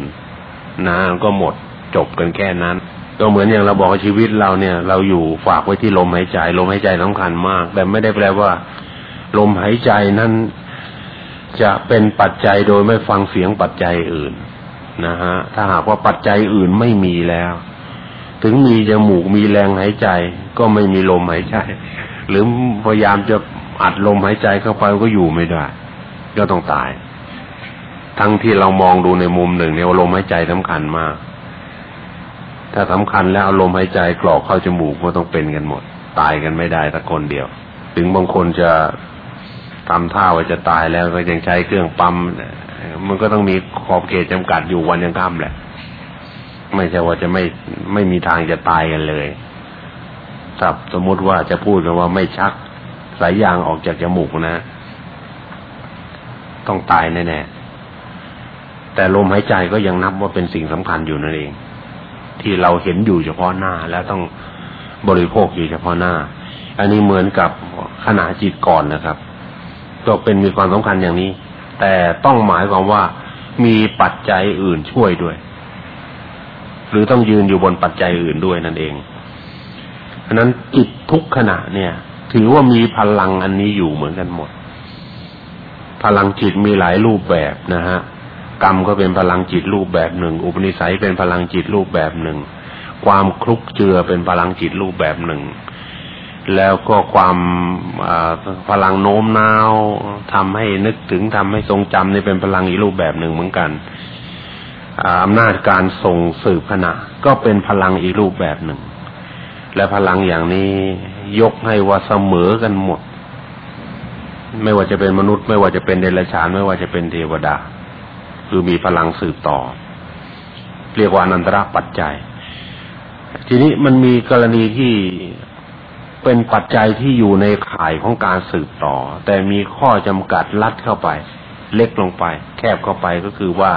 นะก็หมดจบกันแค่นั้น ก็เหมือนอย่างเราบอกชีวิตเราเนี่ย เราอยู่ฝากไว้ที่ลมหายใจ ลมหายใจสำคัญมาก แต่ไม่ได้แปลว่า ลมหายใจนั้น จะเป็นปัจจัยโดยไม่ฟังเสียงปัจจัยอื่นนะฮะถ้าหากว่าปัจจัยอื่นไม่มีแล้ว ถึงมีจมูกมีแรงหายใจ ก็ไม่มีลมหายใจ หรือพยายามจะอัดลมหายใจเข้าไปก็อยู่ไม่ได้ ก็ต้องตาย ทั้งที่เรามองดูในมุมหนึ่งเนี่ยลมหายใจสำคัญมาก ถ้าสำคัญแล้วเอาลมหายใจกรอกเข้าจมูกก็ต้องเป็นกันหมด ตายกันไม่ได้สักคนเดียว ถึงบางคนจะ ทำท่าว่าจะตายแล้วก็ยังใช้เครื่องปั๊มมันก็ต้องมีขอบเขตจำกัดอยู่วันยังค่ำแหละ ไม่ใช่ว่าจะไม่ไม่มีทางจะตายกันเลยถ้าสมมุติว่าจะพูดกันว่าไม่ชักสายยางออกจากจมูกนะ ต้องตายแน่ๆแต่ลมหายใจก็ยังนับว่าเป็นสิ่งสำคัญอยู่นั่นเอง ที่เราเห็นอยู่เฉพาะหน้า แล้วต้องบริโภคอยู่เฉพาะหน้า อันนี้เหมือนกับขณะจิตก่อนนะครับ ก็เป็นมีความสำคัญอย่างนี้ แต่ต้องหมายความว่ามีปัจจัยอื่นช่วยด้วย หรือต้องยืนอยู่บนปัจจัยอื่นด้วยนั่นเองเพราะนั้นจิตทุกขณะเนี่ย ถือว่ามีพลังอันนี้อยู่เหมือนกันหมด พลังจิตมีหลายรูปแบบนะฮะกรรมก็เป็นพลังจิตรูปแบบหนึ่ง อุปนิสัยเป็นพลังจิตรูปแบบหนึ่ง ความคลุกเจือเป็นพลังจิตรูปแบบหนึ่ง แล้วก็ความพลังโน้มน้าวทำให้นึกถึงทำให้ทรงจำนี่เป็นพลังอีกรูปแบบหนึ่งเหมือนกันอำนาจการส่งสืบขณะ ก็เป็นพลังอีกรูปแบบหนึ่ง และพลังอย่างนี้ยกให้ว่าเสมอกันหมด ไม่ว่าจะเป็นมนุษย์ ไม่ว่าจะเป็นเดรัจฉาน ไม่ว่าจะเป็นเทวดา คือมีพลังสืบต่อ เรียกว่าอนันตระปัจจัย ทีนี้มันมีกรณีที่ เป็นปัจจัยที่อยู่ในข่ายของการสืบต่อ แต่มีข้อจำกัดลัดเข้าไป เล็กลงไป แคบเข้าไปก็คือว่า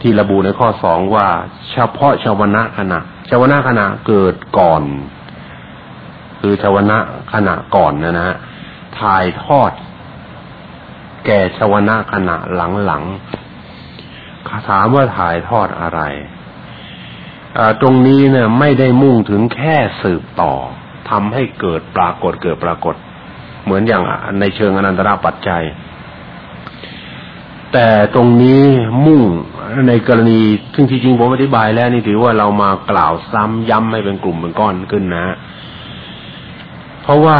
ที่ระบุในข้อสองว่า เฉพาะชาวนะขณะชาวนะขณะเกิดก่อน คือชาวนะขณะก่อนนะนะถ่ายทอด แก่ชวนะขณะหลังๆถามว่าถ่ายทอดอะไรตรงนี้เนี่ยไม่ได้มุ่งถึงแค่สืบต่อ ทำให้เกิดปรากฏเกิดปรากฏ เหมือนอย่างในเชิงอนันตระปัจจัย แต่ตรงนี้มุ่งในกรณีซึ่งที่จริงผมอธิบายแล้วนี่ถือว่าเรามากล่าวซ้ำย้ำให้เป็นกลุ่มเป็นก้อนขึ้นนะ เพราะว่า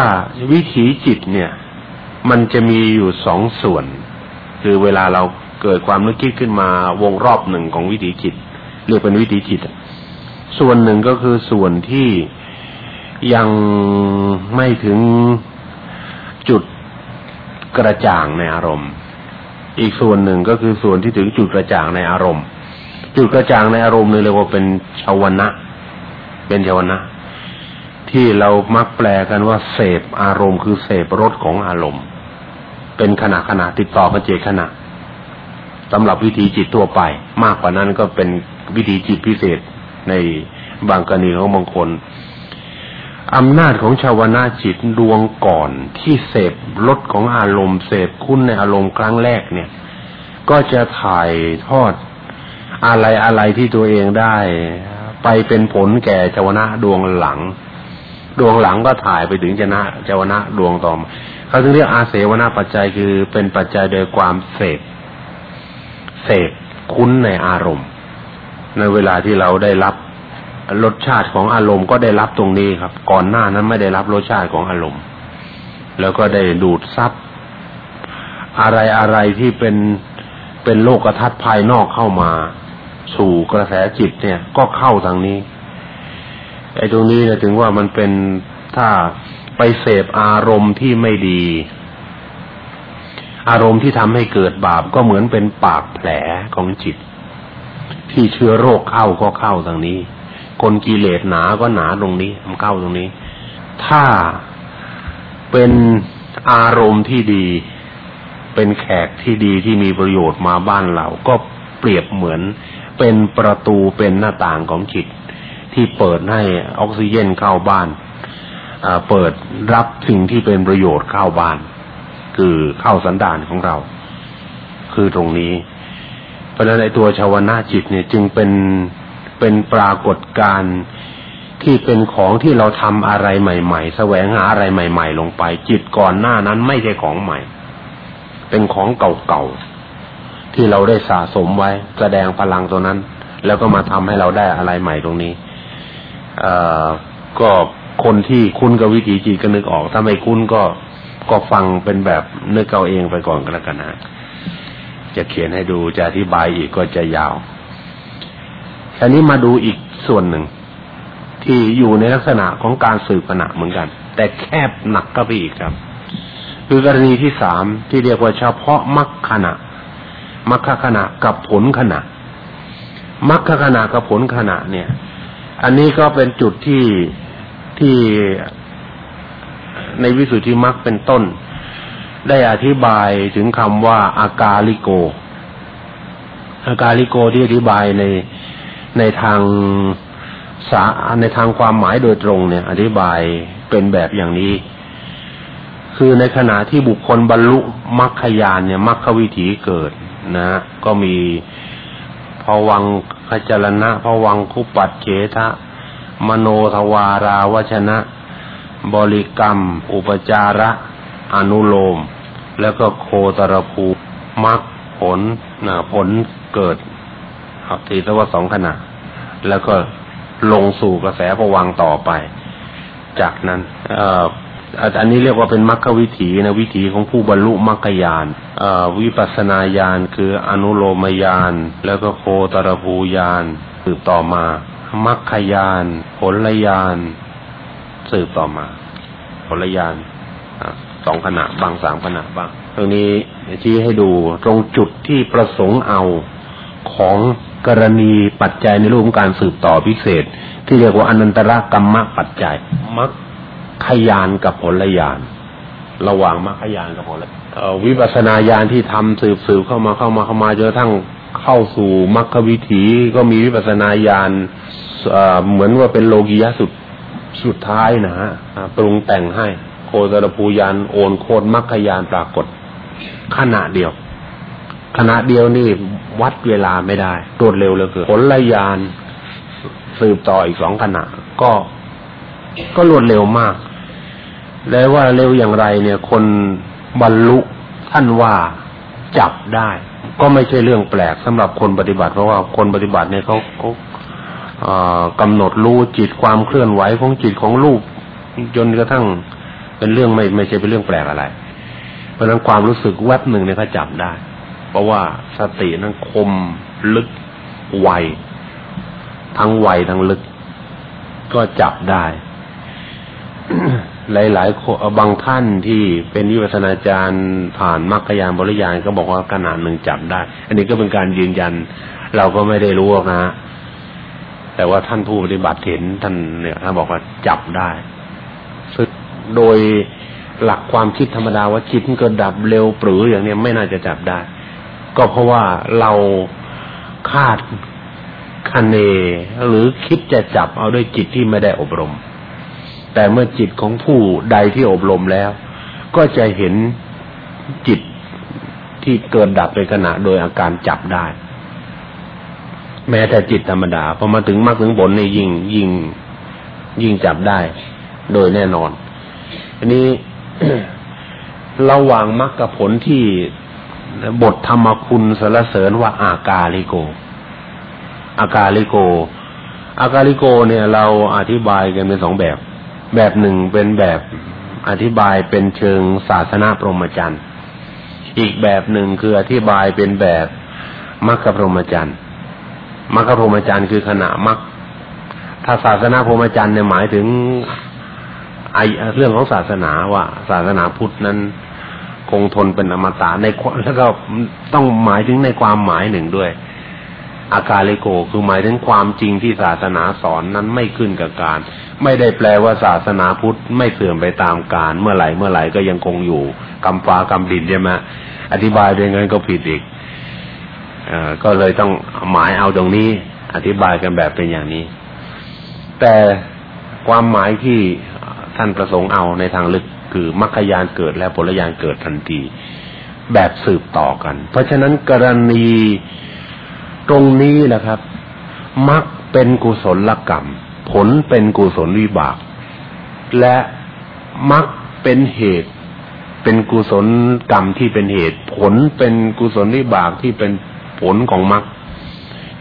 วิถีจิตเนี่ย มันจะมีอยู่สองส่วน คือเวลาเราเกิดความนึกคิดขึ้นมาวงรอบหนึ่งของวิถีจิตเรียกเป็นวิถีจิต ส่วนหนึ่งก็คือส่วนที่ ยังไม่ถึงจุดกระจ่างในอารมณ์ อีกส่วนหนึ่งก็คือส่วนที่ถึงจุดกระจ่างในอารมณ์ จุดกระจ่างในอารมณ์นี่เรียกว่าเป็นชาวนะ เป็นชาวนะ ที่เรามักแปลกันว่าเสพอารมณ์ คือเสพรสของอารมณ์ เป็นขณะขณะติดต่อกันเจขณะสำหรับวิธีจิตทั่วไป มากกว่านั้นก็เป็นวิธีจิตพิเศษในบางกรณีของบางคน อำนาจของชาวนาจิตดวงก่อนที่เสพรสของอารมณ์เสพคุณในอารมณ์ครั้งแรกเนี่ย ก็จะถ่ายทอดอะไรอะไรที่ตัวเองได้ ไปเป็นผลแก่ชาวนะดวงหลัง ดวงหลังก็ถ่ายไปถึงจนะเจวนะดวงต่อมาเขาถึงเรียกอาเสวนาปัจจัยคือเป็นปัจจัยโดยความเสพเสพคุ้นในอารมณ์ ในเวลาที่เราได้รับ รสชาติของอารมณ์ก็ได้รับตรงนี้ครับ ก่อนหน้านั้นไม่ได้รับรสชาติของอารมณ์ แล้วก็ได้ดูดซับอะไรอะไรที่เป็นเป็นโลกทัศน์ภายนอกเข้ามา สู่กระแสจิตเนี่ย ก็เข้าทางนี้ไอ้ตรงนี้นะถึงว่ามันเป็นถ้าไปเสพอารมณ์ที่ไม่ดี อารมณ์ที่ทำให้เกิดบาปก็เหมือนเป็นปากแผลของจิต ที่เชื้อโรคเข้าก็เข้าทางนี้ คนกิเลสหนาก็หนาตรงนี้มันเข้าตรงนี้ ถ้าเป็นอารมณ์ที่ดี เป็นแขกที่ดีที่มีประโยชน์มาบ้านเรา ก็เปรียบเหมือนเป็นประตูเป็นหน้าต่างของจิต ที่เปิดให้ออกซิเจนเข้าบ้านเปิดรับสิ่งที่เป็นประโยชน์เข้าบ้าน คือเข้าสันดานของเรา คือตรงนี้ เพราะฉะนั้นในตัวชาวนาจิตเนี่ยจึงเป็น เป็นปรากฏการณ์ที่เป็นของที่เราทำอะไรใหม่ๆแสวงหาอะไรใหม่ ๆ ลงไป จิตก่อนหน้านั้นไม่ใช่ของใหม่ เป็นของเก่าๆที่เราได้สะสมไว้ แสดงพลังตัวนั้น แล้วก็มาทำให้เราได้อะไรใหม่ตรงนี้อ่าก็คนที่คุ้นกับวิถีจิตก็นึกออก ถ้าไม่คุ้นก็ก็ฟังเป็นแบบนึกเอาเองไปก่อนก็แล้วกันนะจะเขียนให้ดูจะอธิบายอีกก็จะยาว อันนี้มาดูอีกส่วนหนึ่ง ที่อยู่ในลักษณะของการสืบขณะเหมือนกัน แต่แคบหนักก็ไปอีกครับ คือกรณีที่สามที่เรียกว่าเฉพาะมรรคขณะมรรคขณะกับผลขณะมรรคขณะกับผลขณะเนี่ย อันนี้ก็เป็นจุดที่ที่ในวิสุทธิมรรคเป็นต้น ได้อธิบายถึงคำว่าอากาลิโก อากาลิโกที่อธิบายใน ในทางสาในทางความหมายโดยตรงเนี่ย อธิบายเป็นแบบอย่างนี้ คือในขณะที่บุคคลบรรลุมรรคยานเนี่ยมรรควิถีเกิดนะ ก็มีภวังขจรณะภวังคุปัจเฉทะ มโนทวาราวชนะ บริกรรม อุปจาระอนุโลม แล้วก็โคตรภูมรรคผลนะผลเกิด ครับทีละว่าสองขณะ แล้วก็ลงสู่กระแสภวังต่อไป จากนั้นเอ่ออันนี้เรียกว่าเป็นมรรควิถีนะวิถีของผู้บรรลุมรรคญาณวิปัสนาญาณคืออนุโลมญาณแล้วก็โคตรภูญาณสืบต่อมามรรคญาณผลญาณสืบต่อมา ผลญาณสองขณะบางสามขณะบางตรงนี้ชี้ให้ดูตรงจุดที่ประสงค์เอาของ กรณีปัจจัยในรูปของการสืบต่อพิเศษ ที่เรียกว่าอนันตรกรรมปัจจัยมรรคยานกับผลญาณระหว่างมรรคยานกับผลวิปัสนาญาณที่ทำสืบสืบเข้ามาเข้ามาเข้ามาจนกระทั่งเข้าสู่มรรควิถีก็มีวิปัสนาญาณเหมือนว่าเป็นโลกียะสุดสุดท้ายนะฮะปรุงแต่งให้โคตรภูยานโอนโคตรมรรคยานปรากฏขณะเดียวขณะเดียวนี่ วัดเวลาไม่ได้รวดเร็วเหลือเกินผลลยานสืบต่ออีกสองขณะ ก็ก็รวดเร็วมาก แล้วว่าเร็วอย่างไรเนี่ย คนบรรลุท่านว่าจับได้ ก็ไม่ใช่เรื่องแปลกสำหรับคนปฏิบัติ เพราะว่าคนปฏิบัติเนี่ยเขาเขากำหนดรู้จิตความเคลื่อนไหวของจิตของรูปจนกระทั่งเป็นเรื่องไม่ไม่ใช่เป็นเรื่องแปลกอะไร เพราะฉะนั้นความรู้สึกแวบหนึ่งเนี่ยเขาจับได้ เพราะว่าสตินั้นคมลึกไวทั้งไวทั้งลึก ก็จับได้หลายๆคนบางท่านที่เป็นวิวัฒนาจารย์ผ่านมรรคยานบริยานก็บอกว่าขนาดหนึ่งจับได้ อันนี้ก็เป็นการยืนยัน เราก็ไม่ได้รู้นะ แต่ว่าท่านผู้ปฏิบัติเห็นท่านเนี่ยท่านบอกว่าจับได้ซึ่งโดยหลักความคิดธรรมดาว่าจิตเกิดดับเร็วปรืออย่างนี้ไม่น่าจะจับได้ ก็เพราะว่าเราคาดคะเน หรือคิดจะจับเอาด้วยจิตที่ไม่ได้อบรม แต่เมื่อจิตของผู้ใดที่อบรมแล้ว ก็จะเห็นจิตที่เกิดดับในขณะโดยอาการจับได้ แม้แต่จิตธรรมดาพอมาถึงมรรคถึงผลในยิ่งยิ่งยิ่งจับได้ โดยแน่นอน อันนี้ระหว่างมรรคกับผลที่ บทธรรมคุณสรรเสริญว่าอากาลิโก อากาลิโก อากาลิโกเนี่ยเราอธิบายกันเป็นสองแบบ แบบหนึ่งเป็นแบบอธิบายเป็นเชิงศาสนาพรหมจรรย์อีกแบบหนึ่งคืออธิบายเป็นแบบมรรคพรหมจรรย์มรรคพรหมจรรย์คือขณะมรรคถ้าศาสนาพรหมจรรย์เนี่ยหมายถึงไอเรื่องของศาสนาว่าศาสนาพุทธนั้น คงทนเป็นอมตะในแล้วก็ต้องหมายถึงในความหมายหนึ่งด้วยอาการเลโกคือหมายถึงความจริงที่ศาสนาสอนนั้นไม่ขึ้นกับการ ไม่ได้แปลว่าศาสนาพุทธไม่เสื่อมไปตามการเมื่อไหร่เมื่อไหร่ก็ยังคงอยู่กำฟ้ากำดินใช่ไหมอธิบายด้วยงั้นก็ผิดอีกอก็เลยต้องหมายเอาตรงนี้ อธิบายกันแบบเป็นอย่างนี้ แต่ความหมายที่ท่านประสงค์เอาในทางลึก คือมรรคยานเกิดแล้วผลยานเกิดทันที แบบสืบต่อกัน เพราะฉะนั้นกรณีตรงนี้นะครับมรรคเป็นกุศลกรรม ผลเป็นกุศลวิบาก และมรรคเป็นเหตุ เป็นกุศลกรรมที่เป็นเหตุ ผลเป็นกุศลวิบากที่เป็นผลของมรรค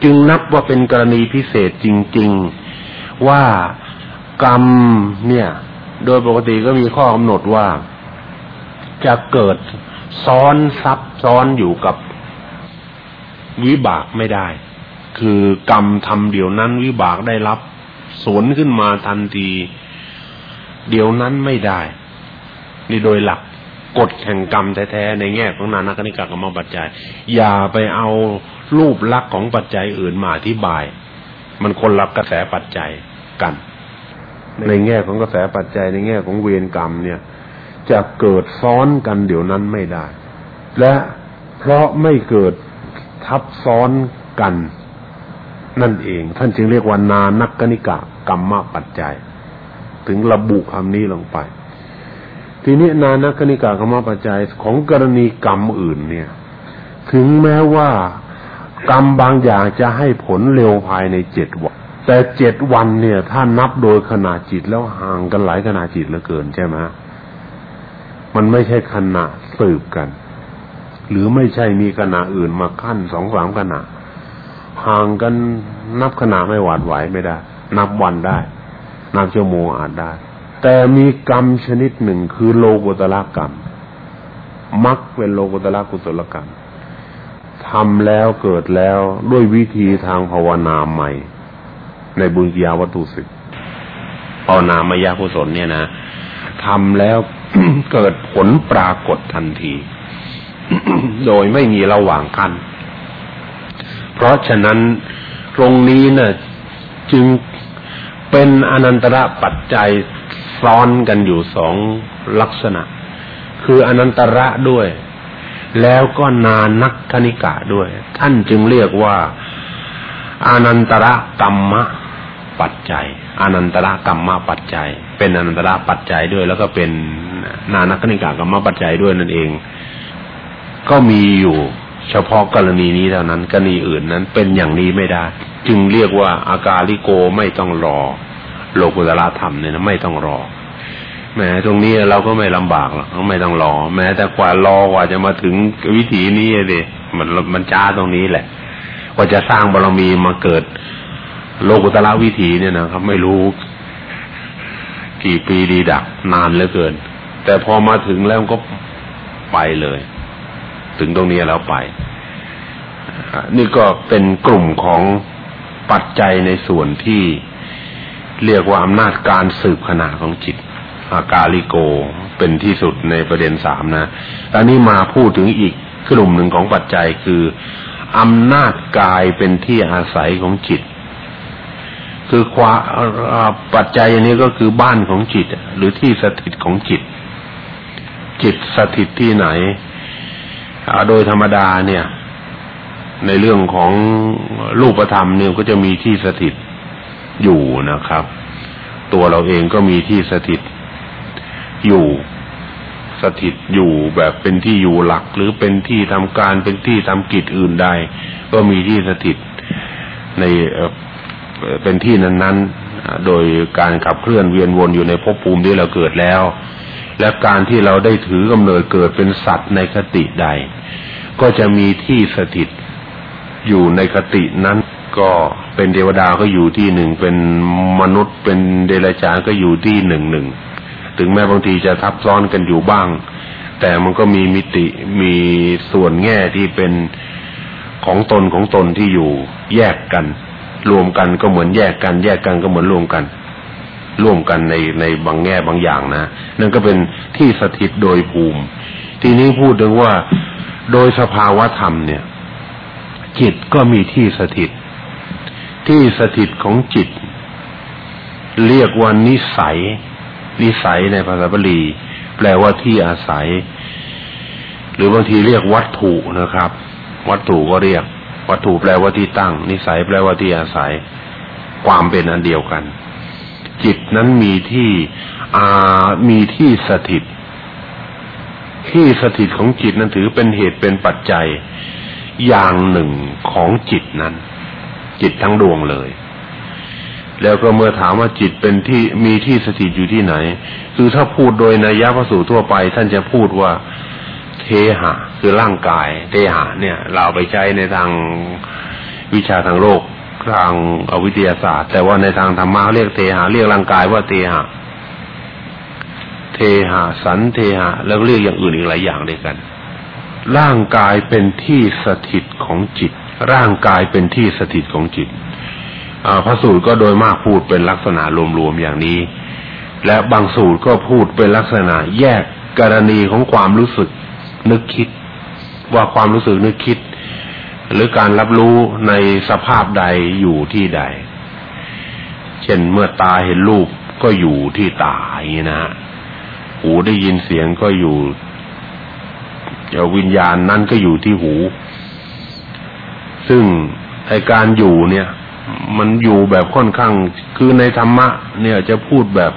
จึงนับว่าเป็นกรณีพิเศษจริง ๆ ว่ากรรมเนี่ย โดยปกติก็มีข้อกำหนดว่าจะเกิดซ้อนซับซ้อนอยู่กับวิบากไม่ได้ คือกรรมทำเดี๋ยวนั้นวิบากได้รับสวนขึ้นมาทันที เดี๋ยวนั้นไม่ได้ นี่โดยหลักกฎแห่งกรรมแท้ๆในแง่ของนานาคณิกากรรมปัจจัย อย่าไปเอารูปลักษณ์ของปัจจัยอื่นมาอธิบาย มันคนรับกระแสปัจจัยกัน ในแง่ของกระแสปัจจัยในแง่ของเวรกรรมเนี่ย จะเกิดซ้อนกันเดี๋ยวนั้นไม่ได้ และเพราะไม่เกิดทับซ้อนกัน นั่นเอง ท่านจึงเรียกว่านานักกนิกะกรรมปัจจัย ถึงระบุคำนี้ลงไป ทีนี้นานักกนิกากรรมปัจจัยของกรณีกรรมอื่นเนี่ย ถึงแม้ว่ากรรมบางอย่างจะให้ผลเร็วภายในเจ็ดวัน แต่เจ็ดวันเนี่ย ถ้านับโดยขนาดจิตแล้วห่างกันหลายขนาดจิตเหลือเกินใช่ไหมมันไม่ใช่ขนาดสืบกัน หรือไม่ใช่มีขนาดอื่นมาขั้นสองสามขนาดห่างกันนับขนาดไม่หวาดไหวไม่ได้ นับวันได้ นับชั่วโมงอาจได้ แต่มีกรรมชนิดหนึ่งคือโลกุตละกรรมมักเป็นโลกุตละกุศลกรรมทำแล้วเกิดแล้วด้วยวิธีทางภาวนาใหม่ ในบุญญาวัตถุสิทธิ์ภาวนามายากุศลเนี่ยนะทำแล้วเกิดผลปรากฏทันที โดยไม่มีระหว่างขั้นเพราะฉะนั้นตรงนี้นะ่ะจึงเป็นอนันตระปัจจัยซ้อนกันอยู่สองลักษณะ คืออนันตระด้วย แล้วก็นานักธนิกะด้วย ท่านจึงเรียกว่า อนันตระกรรมะ ปัจจัยอนันตระกรรมะปัจจัย เป็นอนันตระปัจจัยด้วย แล้วก็เป็นนานักนิกากรรมะปัจจัยด้วยนั่นเอง ก็มีอยู่เฉพาะกรณีนี้เท่านั้นกรณีอื่นนั้นเป็นอย่างนี้ไม่ได้ จึงเรียกว่าอากาลิโกไม่ต้องรอ โลกุตละธรรมเนี่ยนะไม่ต้องรอแม้ตรงนี้เราก็ไม่ลำบากหรอกไม่ต้องรอ แม้แต่กว่ารอกว่าจะมาถึงวิถีนี้เลยมันมันจ้าตรงนี้แหละ กว่าจะสร้างบารมีมาเกิด โลกุตละวิถีเนี่ยนะครับ ไม่รู้ กี่ปีดีดักนานเหลือเกิน แต่พอมาถึงแล้วก็ไปเลย ถึงตรงนี้แล้วไป นี่ก็เป็นกลุ่มของปัจจัยในส่วนที่เรียกว่าอำนาจการสืบขนาดของจิต อากาลิโกเป็นที่สุดในประเด็นสามนะอันนี้มาพูดถึงอีกกลุ่มหนึ่งของปัจจัยคืออำนาจกายเป็นที่อาศัยของจิต คือความปัจจัยอันนี้ก็คือบ้านของจิต หรือที่สถิตของจิต จิตสถิตที่ไหนโดยธรรมดาเนี่ย ในเรื่องของรูปธรรมเนี่ยก็จะมีที่สถิตอยู่นะครับ ตัวเราเองก็มีที่สถิตอยู่สถิตอยู่แบบเป็นที่อยู่หลัก หรือเป็นที่ทำการเป็นที่ทำกิจอื่นใด ก็มีที่สถิตใน เป็นที่นั้นๆ โดยการขับเคลื่อนเวียนวนอยู่ในภพภูมิที่เราเกิดแล้ว และการที่เราได้ถือกำเนิดเกิดเป็นสัตว์ในคติใด ก็จะมีที่สถิตอยู่ในคตินั้นก็เป็นเทวดาก็อยู่ที่หนึ่งเป็นมนุษย์เป็นเดรัจฉานก็อยู่ที่หนึ่งหนึ่งถึงแม้บางทีจะทับซ้อนกันอยู่บ้าง แต่มันก็มีมิติมีส่วนแง่ที่เป็นของตนของตนที่อยู่แยกกัน รวมกันก็เหมือนแยกกัน แยกกันก็เหมือนรวมกัน ร่วมกันในในบางแง่บางอย่างนะนั่นก็เป็นที่สถิตโดยภูมิ ทีนี้พูดถึงว่าโดยสภาวะธรรมเนี่ย จิตก็มีที่สถิต ที่สถิตของจิต เรียกว่านิสัย นิสัยในภาษาบาลีแปลว่าที่อาศัย หรือบางทีเรียกวัตถุนะครับ วัตถุก็เรียก วัตถุแปลว่าที่ตั้ง นิสัยแปลว่าที่อาศัย ความเป็นอันเดียวกัน จิตนั้นมีที่อามีที่สถิต ที่สถิตของจิตนั้นถือเป็นเหตุเป็นปัจจัยอย่างหนึ่งของจิตนั้น จิตทั้งดวงเลย แล้วก็เมื่อถามว่าจิตเป็นที่มีที่สถิตอยู่ที่ไหน คือถ้าพูดโดยนัยยะพระสูตรทั่วไป ท่านจะพูดว่าเทหะ คือร่างกายเทหะเนี่ย เราไปใช้ในทางวิชาทางโลกทางอวิทยาศาสตร์ แต่ว่าในทางธรรมะเรียกเทหะเรียกร่างกายว่าเทหะเทหะสันเทหะแล้วเรียกอย่างอื่นอีกหลายอย่างด้วยกัน ร่างกายเป็นที่สถิตของจิต ร่างกายเป็นที่สถิตของจิตพระสูตรก็โดยมากพูดเป็นลักษณะรวมๆอย่างนี้ และบางสูตรก็พูดเป็นลักษณะแยกกรณีของความรู้สึกนึกคิด ว่าความรู้สึกนึกคิด หรือการรับรู้ในสภาพใดอยู่ที่ใด เช่นเมื่อตาเห็นรูปก็อยู่ที่ตาอย่างนี้นะฮะหูได้ยินเสียงก็อยู่วิญญาณนั่นก็อยู่ที่หู ซึ่งไอการอยู่เนี่ย มันอยู่แบบค่อนข้าง คือในธรรมะ เนี่ยจะพูดแบบ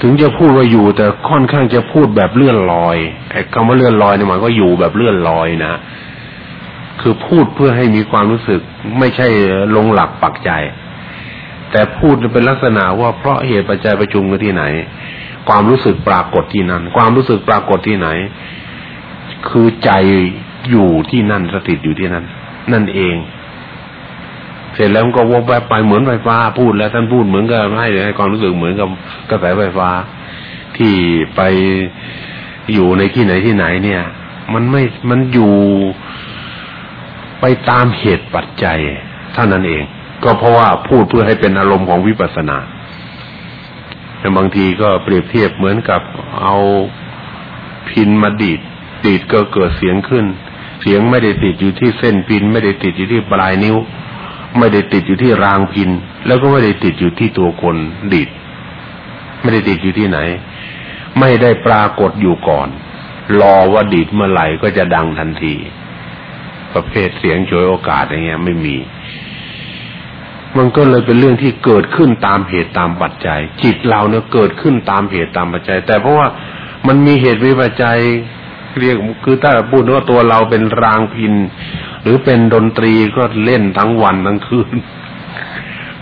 ถึงจะพูดว่าอยู่ แต่ค่อนข้างจะพูดแบบเลื่อนลอยไอ้คำว่าเลื่อนลอยเนี่ยมันก็อยู่แบบเลื่อนลอยนะคือพูดเพื่อให้มีความรู้สึกไม่ใช่ลงหลักปักใจ แต่พูดเป็นลักษณะว่าเพราะเหตุปัจจัยประชุมกันที่ไหน ความรู้สึกปรากฏที่นั่น ความรู้สึกปรากฏที่ไหน คือใจอยู่ที่นั่นสถิตอยู่ที่นั่น นั่นเอง เสร็จแล้วมันก็วกแวบไปเหมือนไฟฟ้าพูดแล้วท่านพูดเหมือนกับให้ให้ความรู้สึกเหมือนกับกระแสไฟฟ้า ที่ไปอยู่ในที่ไหนที่ไหนเนี่ย มันไม่มันอยู่ไปตามเหตุปัจจัยเท่านั้นเอง ก็เพราะว่าพูดเพื่อให้เป็นอารมณ์ของวิปัสสนาแต่บางทีก็เปรียบเทียบเหมือนกับเอาพินมาดีดดีดก็เกิดเสียงขึ้น เสียงไม่ได้ติดอยู่ที่เส้นพินไม่ได้ติดอยู่ที่ปลายนิ้ว ไม่ได้ติดอยู่ที่รางพิน แล้วก็ไม่ได้ติดอยู่ที่ตัวคนดีดไม่ได้ติดอยู่ที่ไหน ไม่ได้ปรากฏอยู่ก่อน รอว่าดีดเมื่อไหร่ก็จะดังทันที ประเภทเสียงโฉยโอกาสอย่างเงี้ย ไม่มี มันก็เลยเป็นเรื่องที่เกิดขึ้นตามเหตุตามปัจจัย จิตเราเนี่ยเกิดขึ้นตามเหตุตามปัจจัย แต่เพราะว่ามันมีเหตุวิปัจจัยเรียกคือถ้าพูดว่าตัวเราเป็นรางพิน หรือเป็นดนตรีก็เล่นทั้งวันทั้งคืน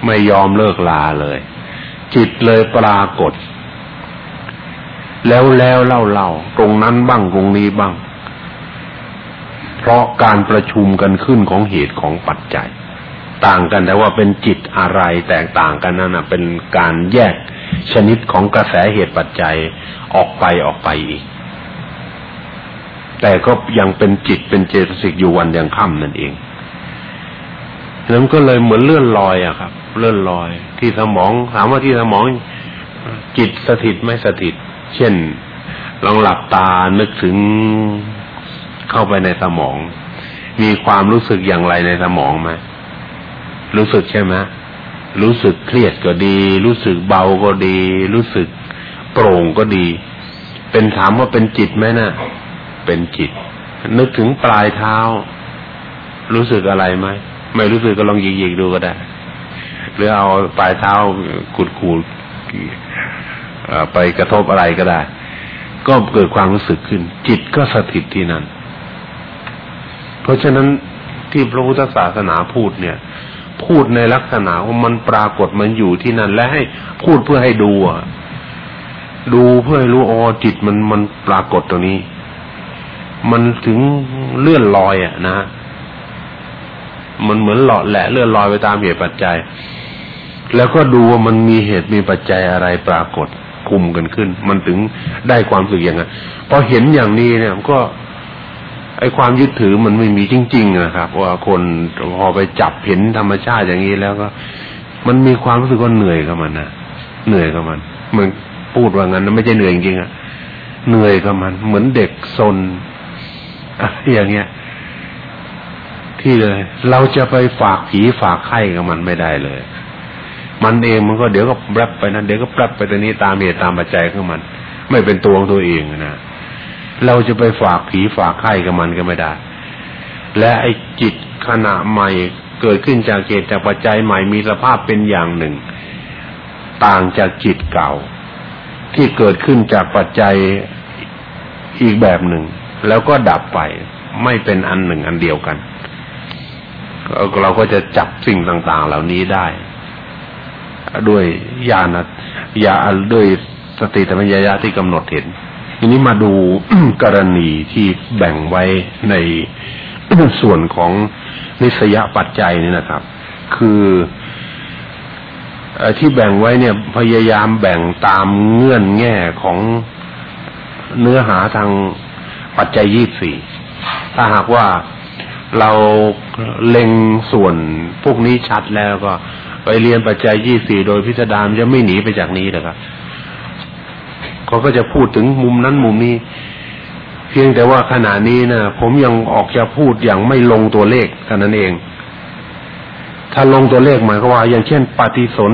ไม่ยอมเลิกลาเลย จิตเลยปรากฏ แล้วแล้วเล่าเล่าตรงนั้นบ้างตรงนี้บ้าง เพราะการประชุมกันขึ้นของเหตุของปัจจัย ต่างกันแต่ว่าเป็นจิตอะไรแตกต่างกันนั่นนะเป็นการแยกชนิดของกระแสเหตุปัจจัยออกไปออกไปอีก แต่ก็ยังเป็นจิตเป็นเจตสิกอยู่วันยังค่ำนั่นเองนั้นก็เลยเหมือนเลื่อนลอยอะครับ เลื่อนลอย ที่สมองถามว่าที่สมองจิตสถิตไม่สถิต เช่น ลองหลับตานึกถึงเข้าไปในสมอง มีความรู้สึกอย่างไรในสมองไหมรู้สึกใช่ไหมรู้สึกเครียดก็ดี รู้สึกเบาก็ดี รู้สึกโปร่งก็ดี เป็นถามว่าเป็นจิตไหมนะ่ะ เป็นจิต นึกถึงปลายเท้า รู้สึกอะไรไหมไม่รู้สึกก็ลองยิกๆดูก็ได้ หรือเอาปลายเท้าขุดขูดไปกระทบอะไรก็ได้ ก็เกิดความรู้สึกขึ้น จิตก็สถิตที่นั่น เพราะฉะนั้นที่พระพุทธศาสนาพูดเนี่ย พูดในลักษณะว่ามันปรากฏมันอยู่ที่นั่น และให้พูดเพื่อให้ดูดูเพื่อให้รู้อ๋อจิตมันมันปรากฏตรงนี้ มันถึงเลื่อนลอยอะนะมันเหมือนหลอดแหละเลื่อนลอยไปตามเหตุปัจจัย แล้วก็ดูว่ามันมีเหตุมีปัจจัยอะไรปรากฏคุมกันขึ้น มันถึงได้ความสึกอย่างนั้นพอเห็นอย่างนี้เนี่ยก็ไอ้ความยึดถือมันไม่มีจริง ๆ นะครับ ว่าคนพอไปจับเห็นธรรมชาติอย่างนี้แล้วก็ มันมีความรู้สึกว่าเหนื่อยกับมันนะเหนื่อยกับมันเหมือนพูดว่างั้นไม่ใช่เหนื่อยจริงๆอะเหนื่อยกับมัน เหมือนเด็กซน อย่างเงี้ย ที่เลย เราจะไปฝากผีฝากไข้กับมันไม่ได้เลย มันเองมันก็เดี๋ยวก็แปรบไปนั้นเดี๋ยวก็แปรบไปตัวนี้ตามเหตุตามปัจจัยของมัน ไม่เป็นตัวของตัวเองนะเราจะไปฝากผีฝากไข้กับมันก็ไม่ได้ และไอ้จิตขณะใหม่เกิดขึ้นจากเหตุจากปัจจัยใหม่มีสภาพเป็นอย่างหนึ่ง ต่างจากจิตเก่า ที่เกิดขึ้นจากปัจจัยอีกแบบหนึ่ง แล้วก็ดับไป ไม่เป็นอันหนึ่งอันเดียวกัน เราก็จะจับสิ่งต่าง ๆ เหล่านี้ได้ ด้วยญาณญาด้วยสติธรรมญาที่กำหนดเห็นทีนี้มาดูกรณีที่แบ่งไว้ในส่วนของนิสยปัจจัยนี่นะครับ คือที่แบ่งไว้เนี่ยพยายามแบ่งตามเงื่อนแง่ของเนื้อหาทาง ปัจจัยยี่สี่ถ้าหากว่าเราเล็งส่วนพวกนี้ชัดแล้วก็ ไปเรียนปัจจัยยี่สี่โดยพิสดารจะไม่หนีไปจากนี้นะครับเขาก็จะพูดถึงมุมนั้นมุมนี้ เพียงแต่ว่าขณะนี้นะผมยังออกจะพูดอย่างไม่ลงตัวเลขเท่านั้นเอง ถ้าลงตัวเลขหมายก็ว่า อย่างเช่น ปฏิสน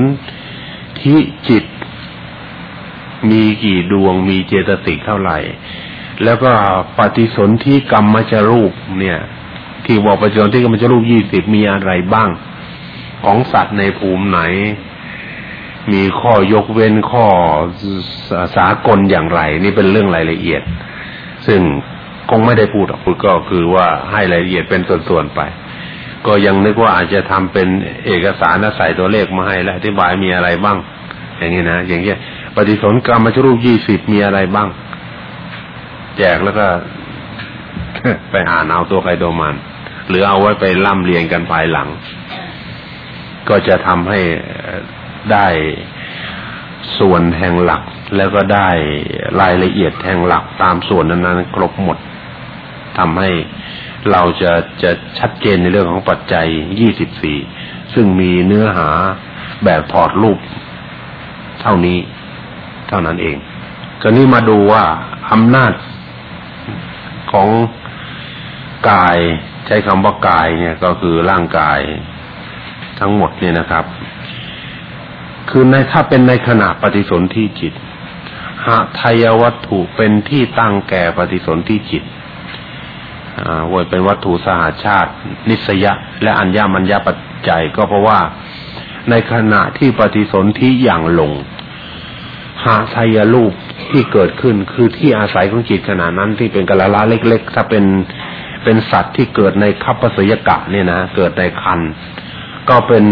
ธิจิต มีกี่ดวงมีเจตสิกเท่าไหร่ แล้วก็ปฏิสนธิกรรมมจรูปเนี่ย ที่บอกปฏิสนธิกรรมมจรูปยี่สิบมีอะไรบ้าง ของสัตว์ในภูมิไหน มีข้อยกเว้นข้อสากลอย่างไร นี่เป็นเรื่องรายละเอียด ซึ่งคงไม่ได้พูดออกก็คือว่าให้รายละเอียดเป็นส่วนๆไป ก็ยังนึกว่าอาจจะทำเป็นเอกสารใส่ตัวเลขมาให้และอธิบายมีอะไรบ้าง อย่างนี้นะอย่างเงี้ยปฏิสนกรรมมชรูปยี่สิบมีอะไรบ้าง แจกแล้วก็ ไปอ่านเอาตัวใครตัวมัน หรือเอาไว้ไปล่ำเรียนกันภายหลัง ก็จะทำให้ได้ส่วนแห่งหลัก แล้วก็ได้รายละเอียดแห่งหลักตามส่วนนั้นๆครบหมดทำให้เราจะจะชัดเจนในเรื่องของปัจจัย 24 ซึ่งมีเนื้อหาแบบถอดรูป เท่านี้ เท่านั้นเองก็นี้มาดูว่าอำนาจ ของกายใช้คำว่ากายเนี่ยก็คือร่างกายทั้งหมดเนี่ยนะครับ คือในถ้าเป็นในขณะปฏิสนธิจิตหาทายวัตถุเป็นที่ตั้งแก่ปฏิสนธิจิตอ่าวยเป็นวัตถุสหาชาติ นิสยะ และอัญญามัญญาปัจจัย ก็เพราะว่าในขณะที่ปฏิสนธิอย่างลง หาทายรูปที่เกิดขึ้นคือที่อาศัยของจิตขณะนั้นที่เป็นกะละละเล็ก ๆ ถ้าเป็นเป็นสัตว์ที่เกิดในคัพปสยกะเนี่ยนะเกิดในคัน ก็เป็น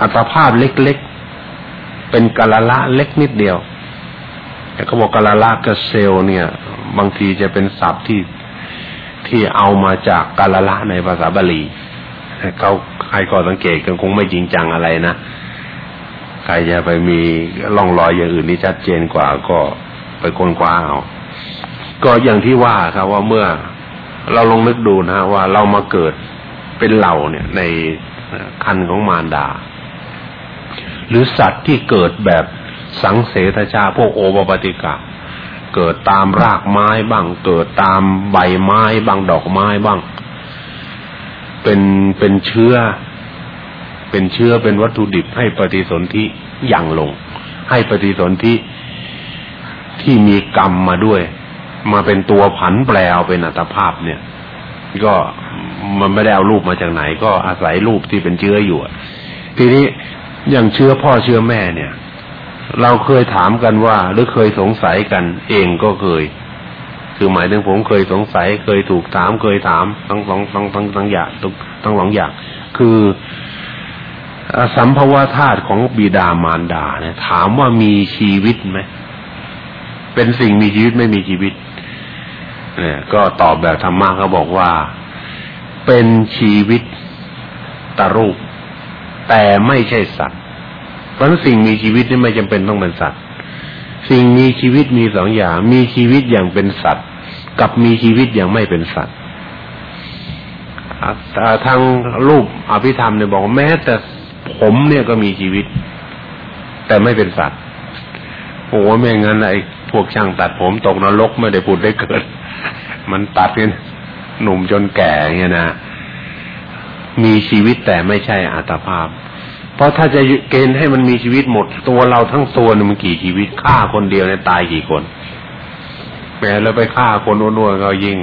อัตภาพเล็กๆ เป็นกะละละเล็กนิดเดียว แต่เขาบอกกะละละกับเซลเนี่ย บางทีจะเป็นศัพท์ที่ที่เอามาจากกาละละในภาษาบาลีเขาใครก็สังเกตกันคงไม่จริงจังอะไรนะ ใครจะไปมีร่องรอยอย่างอื่นที่ชัดเจนกว่าก็ไปค้นคว้าเอาก็อย่างที่ว่าครับว่าเมื่อเราลองนึกดูนะว่าเรามาเกิดเป็นเราเนี่ยในคันของมารดา หรือสัตว์ที่เกิดแบบสังเสทชาพวกโอปปติกะ เกิดตามรากไม้บ้าง เกิดตามใบไม้บ้างดอกไม้บ้าง เป็นเป็นเชื้อ เป็นเชื้อเป็นวัตถุดิบให้ปฏิสนธิอย่างลง ให้ปฏิสนธิที่มีกรรมมาด้วย มาเป็นตัวผันแปลเอาเป็นอัตภาพเนี่ย ก็มันไม่ได้เอารูปมาจากไหน ก็อาศัยรูปที่เป็นเชื้ออยู่ ทีนี้อย่างเชื้อพ่อเชื้อแม่เนี่ย เราเคยถามกันว่าหรือเคยสงสัยกัน เองก็เคย คือหมายถึงผมเคยสงสัย เคยถูกถามเคยถามทั้งสองทั้งทั้งทั้งอย่างทั้งสองอย่าง คือ สัมภวธาตุของบิดามารดาเนี่ย ถามว่ามีชีวิตไหมเป็นสิ่งมีชีวิตไม่มีชีวิต เนี่ย ก็ตอบแบบธรรมะเขาบอกว่าเป็นชีวิตตรูป แต่ไม่ใช่สัตว์ เพราะสิ่งมีชีวิตนี่ไม่จำเป็นต้องเป็นสัตว์ สิ่งมีชีวิตมีสองอย่าง มีชีวิตอย่างเป็นสัตว์ กับมีชีวิตอย่างไม่เป็นสัตว์ทางรูปอภิธรรมเนี่ยบอกแม้แต่ ผมเนี่ยก็มีชีวิต แต่ไม่เป็นสัตว์โอ้ไม่งั้นไอ้พวกช่างตัดผมตกนรกไม่ได้พูดได้เกิด มันตัดกันหนุ่มจนแก่เงี้ยนะมีชีวิตแต่ไม่ใช่อัตภาพ เพราะถ้าจะเกณฑ์ให้มันมีชีวิตหมด ตัวเราทั้งตัวมันกี่ชีวิตฆ่าคนเดียวเนี่ยตายกี่คนแม้แล้วไปฆ่าคนอ้วนๆก็ยิ่ง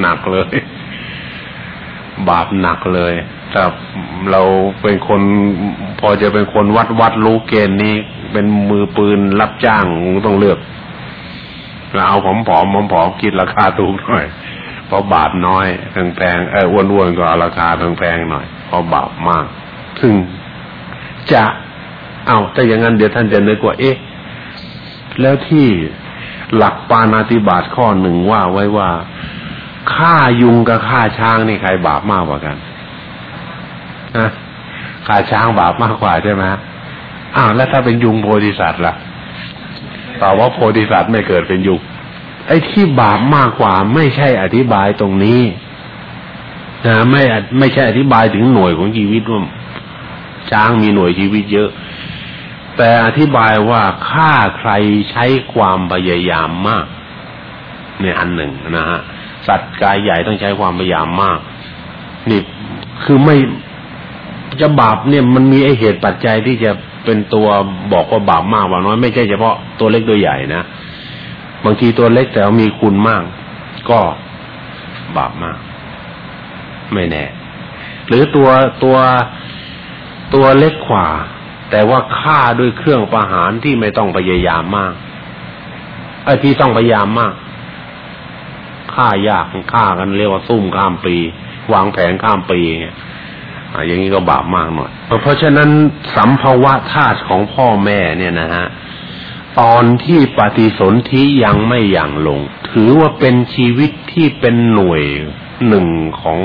หนักเลย บาปหนักเลย แต่เราเป็นคนพอจะเป็นคนวัดวัดรู้เกณฑ์นี้ เป็นมือปืนรับจ้างต้องเลือกเราเอาผอมผอมผอมผอมคิดราคาถูกหน่อยเพราะบาทน้อยแพงเอออ้วนๆก็เอาราคาแพงๆหน่อยเพราะบาปมากซึ่งจะเอาแต่อย่างนั้นเดี๋ยวท่านจะนึกว่าเอ๊ะแล้วที่หลักปานาติบาตข้อหนึ่งว่าไว้ว่าฆ่ายุงกับฆ่าช้างนี่ใครบาปมากกว่ากัน นะฆ่าช้างบาปมากกว่าใช่ไหมอ้าวแล้วถ้าเป็นยุงโพธิสัตว์ล่ะตอบว่าโพธิสัตว์ไม่เกิดเป็นยุคไอ้ที่บาปมากกว่าไม่ใช่อธิบายตรงนี้นะไม่ไม่ใช่อธิบายถึงหน่วยของชีวิตว่าช้างมีหน่วยชีวิตเยอะ แต่อธิบายว่าฆ่าใครใช้ความพยายามมากเนี่ยอันหนึ่งนะฮะสัตว์กายใหญ่ต้องใช้ความพยายามมากนี่คือไม่ จะบาปเนี่ยมันมีไอเหตุปัจจัยที่จะเป็นตัวบอกว่าบาปมากบาปน้อยไม่ใช่เฉพาะตัวเล็กตัวใหญ่นะบางทีตัวเล็กแต่มีคุณมาก ก็บาปมาก ไม่แน่ หรือตัวตัวตัวเล็กกว่า แต่ว่าฆ่าด้วยเครื่องประหารที่ไม่ต้องพยายามมากไอ้ที่ต้องพยายามมากฆ่ายากฆ่ากันเรียกว่าซุ่มข้ามปี วางแผนข้ามปีเงี้ย อย่างนี้ก็บาปมากหน่อย เพราะฉะนั้นสัมภวะธาตุของพ่อแม่เนี่ยนะฮะตอนที่ปฏิสนธิยังไม่อย่างลง ถือว่าเป็นชีวิตที่เป็นหน่วยหนึ่งของ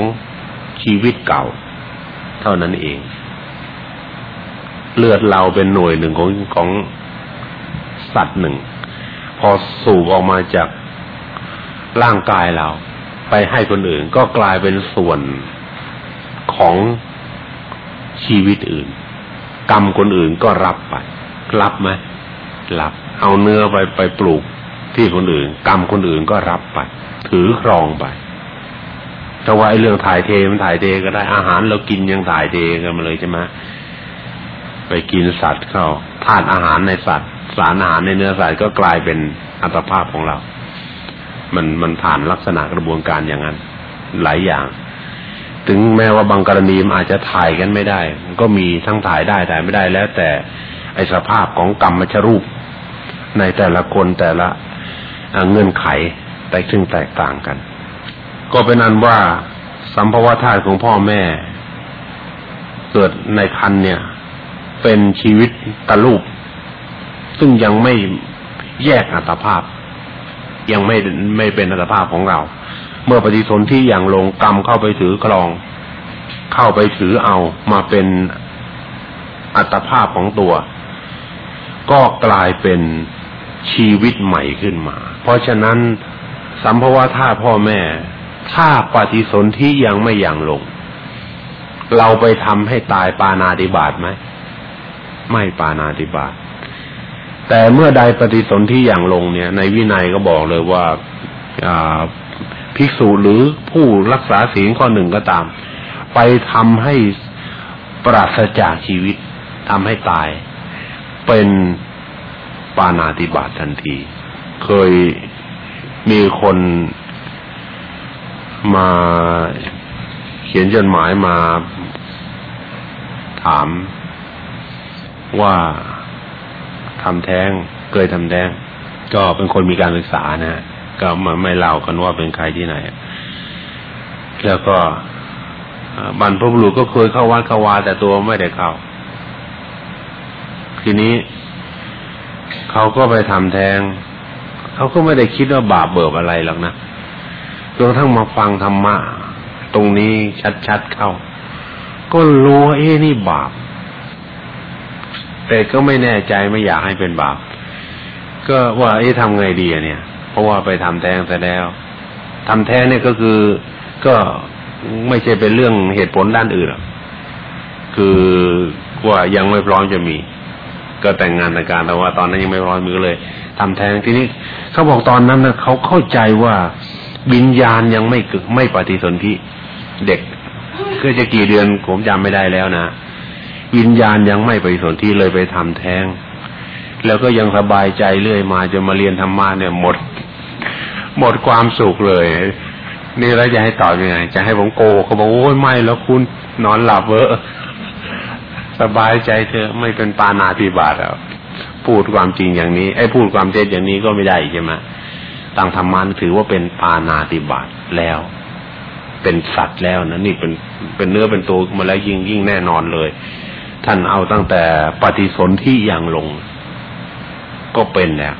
ชีวิตเก่า เท่านั้นเอง เลือดเราเป็นหน่วยหนึ่งของของสัตว์หนึ่ง พอสูบออกมาจากร่างกายเรา ไปให้คนอื่นก็กลายเป็นส่วนของ ชีวิตอื่น กรรมคนอื่นก็รับไปรับไหมรับ เอาเนื้อไปไปปลูกที่คนอื่น กรรมคนอื่นก็รับไป ถือครองไปแต่ว่าไอ้เรื่องถ่ายเทมันถ่ายเทก็ได้อาหารเรากินยังถ่ายเทกันมาเลยใช่ไหมไปกินสัตว์เข้าธาตุอาหารในสัตว์ สารอาหารในเนื้อสัตว์ก็กลายเป็นอัตภาพของเรา มันมันผ่านลักษณะกระบวนการอย่างนั้น หลายอย่าง ถึงแม้ว่าบางกรณีมันอาจจะถ่ายกันไม่ได้ ก็มีทั้งถ่ายได้ถ่ายไม่ได้แล้ว แต่ไอสภาพของกรรมมชรูป ในแต่ละคนแต่ละเงื่อนไขแต่ซึ่งแตกต่างกัน ก็เป็นอันว่าสัมภวะธาตุของพ่อแม่ เกิดในคันเนี่ย เป็นชีวิตตะลูกซึ่งยังไม่แยกอัตภาพ ยังไม่ไม่เป็นอัตภาพของเรา เมื่อปฏิสนธิอย่างลงกรรมเข้าไปถือครอง เข้าไปถือเอามาเป็นอัตภาพของตัว ก็กลายเป็นชีวิตใหม่ขึ้นมา เพราะฉะนั้นสัมภวะธาพ่อแม่ ถ้าปฏิสนธิยังไม่อย่างลง เราไปทำให้ตายปานาติบาตไหม ไม่ปานาติบาตแต่เมื่อใดปฏิสนธิอย่างลงเนี่ย ในวินัยก็บอกเลยว่า ภิกษุหรือผู้รักษาศีลข้อหนึ่งก็ตาม ไปทำให้ปราศจากชีวิตทำให้ตาย เป็นปานาติบาตทันที เคยมีคนมาเขียนจดหมายมาถามว่าทำแท้ง เคยทำแท้ง ก็เป็นคนมีการศึกษานะ ก็ไม่ไม่เล่ากันว่าเป็นใครที่ไหน แล้วก็บรรพบุรุษก็เคยเข้าวัดเข้าวาแต่ตัวไม่ได้เข้า ทีนี้เขาก็ไปทำแทง เขาก็ไม่ได้คิดว่าบาปเบิบอะไรหรอกนะจนกระทั่งมาฟังธรรมะตรงนี้ชัดๆเข้า ก็รู้ว่าเอ๊นี่บาป แต่ก็ไม่แน่ใจไม่อยากให้เป็นบาป ก็ว่าเอ๊ทำไงดีเนี่ย เพราะว่าไปทำแท้งซะแล้วทำแท้งเนี่ยก็คือก็ไม่ใช่เป็นเรื่องเหตุผลด้านอื่นคือว่ายังไม่พร้อมจะมี ก็แต่งงานแต่การแต่ว่า ตอนนั้นยังไม่พร้อมมีก็เลยทำแท้งทีนี้เขาบอกตอนนั้นนะเขาเข้าใจว่าวิญญาณยังไม่กึกไม่ปฏิสนธิเด็กก็จะกี่เดือนผมจำไม่ได้แล้วนะวิญญาณยังไม่ปฏิสนธิเลยไปทำแท้ง แล้วก็ยังสบายใจเรื่อยมาจนมาเรียนธรรมะเนี่ยหมด หมดความสุขเลย นี่แล้วจะให้ตอบยังไง จะให้ผมโกเขาบอกโอ้ยไม่แล้วคุณนอนหลับเวอสบายใจเธอไม่เป็นปานาติบาตแล้วพูดความจริงอย่างนี้ไอ้พูดความเท็จอย่างนี้ก็ไม่ได้ใช่ไหมต่างธรรมานถือว่าเป็นปานาติบาตแล้ว เป็นสัตว์แล้วนะนี่เป็นเป็นเนื้อเป็นตัวมาแล้วยิ่งยิ่งแน่นอนเลย ท่านเอาตั้งแต่ปฏิสนธิอย่างลง ก็เป็นแล้ว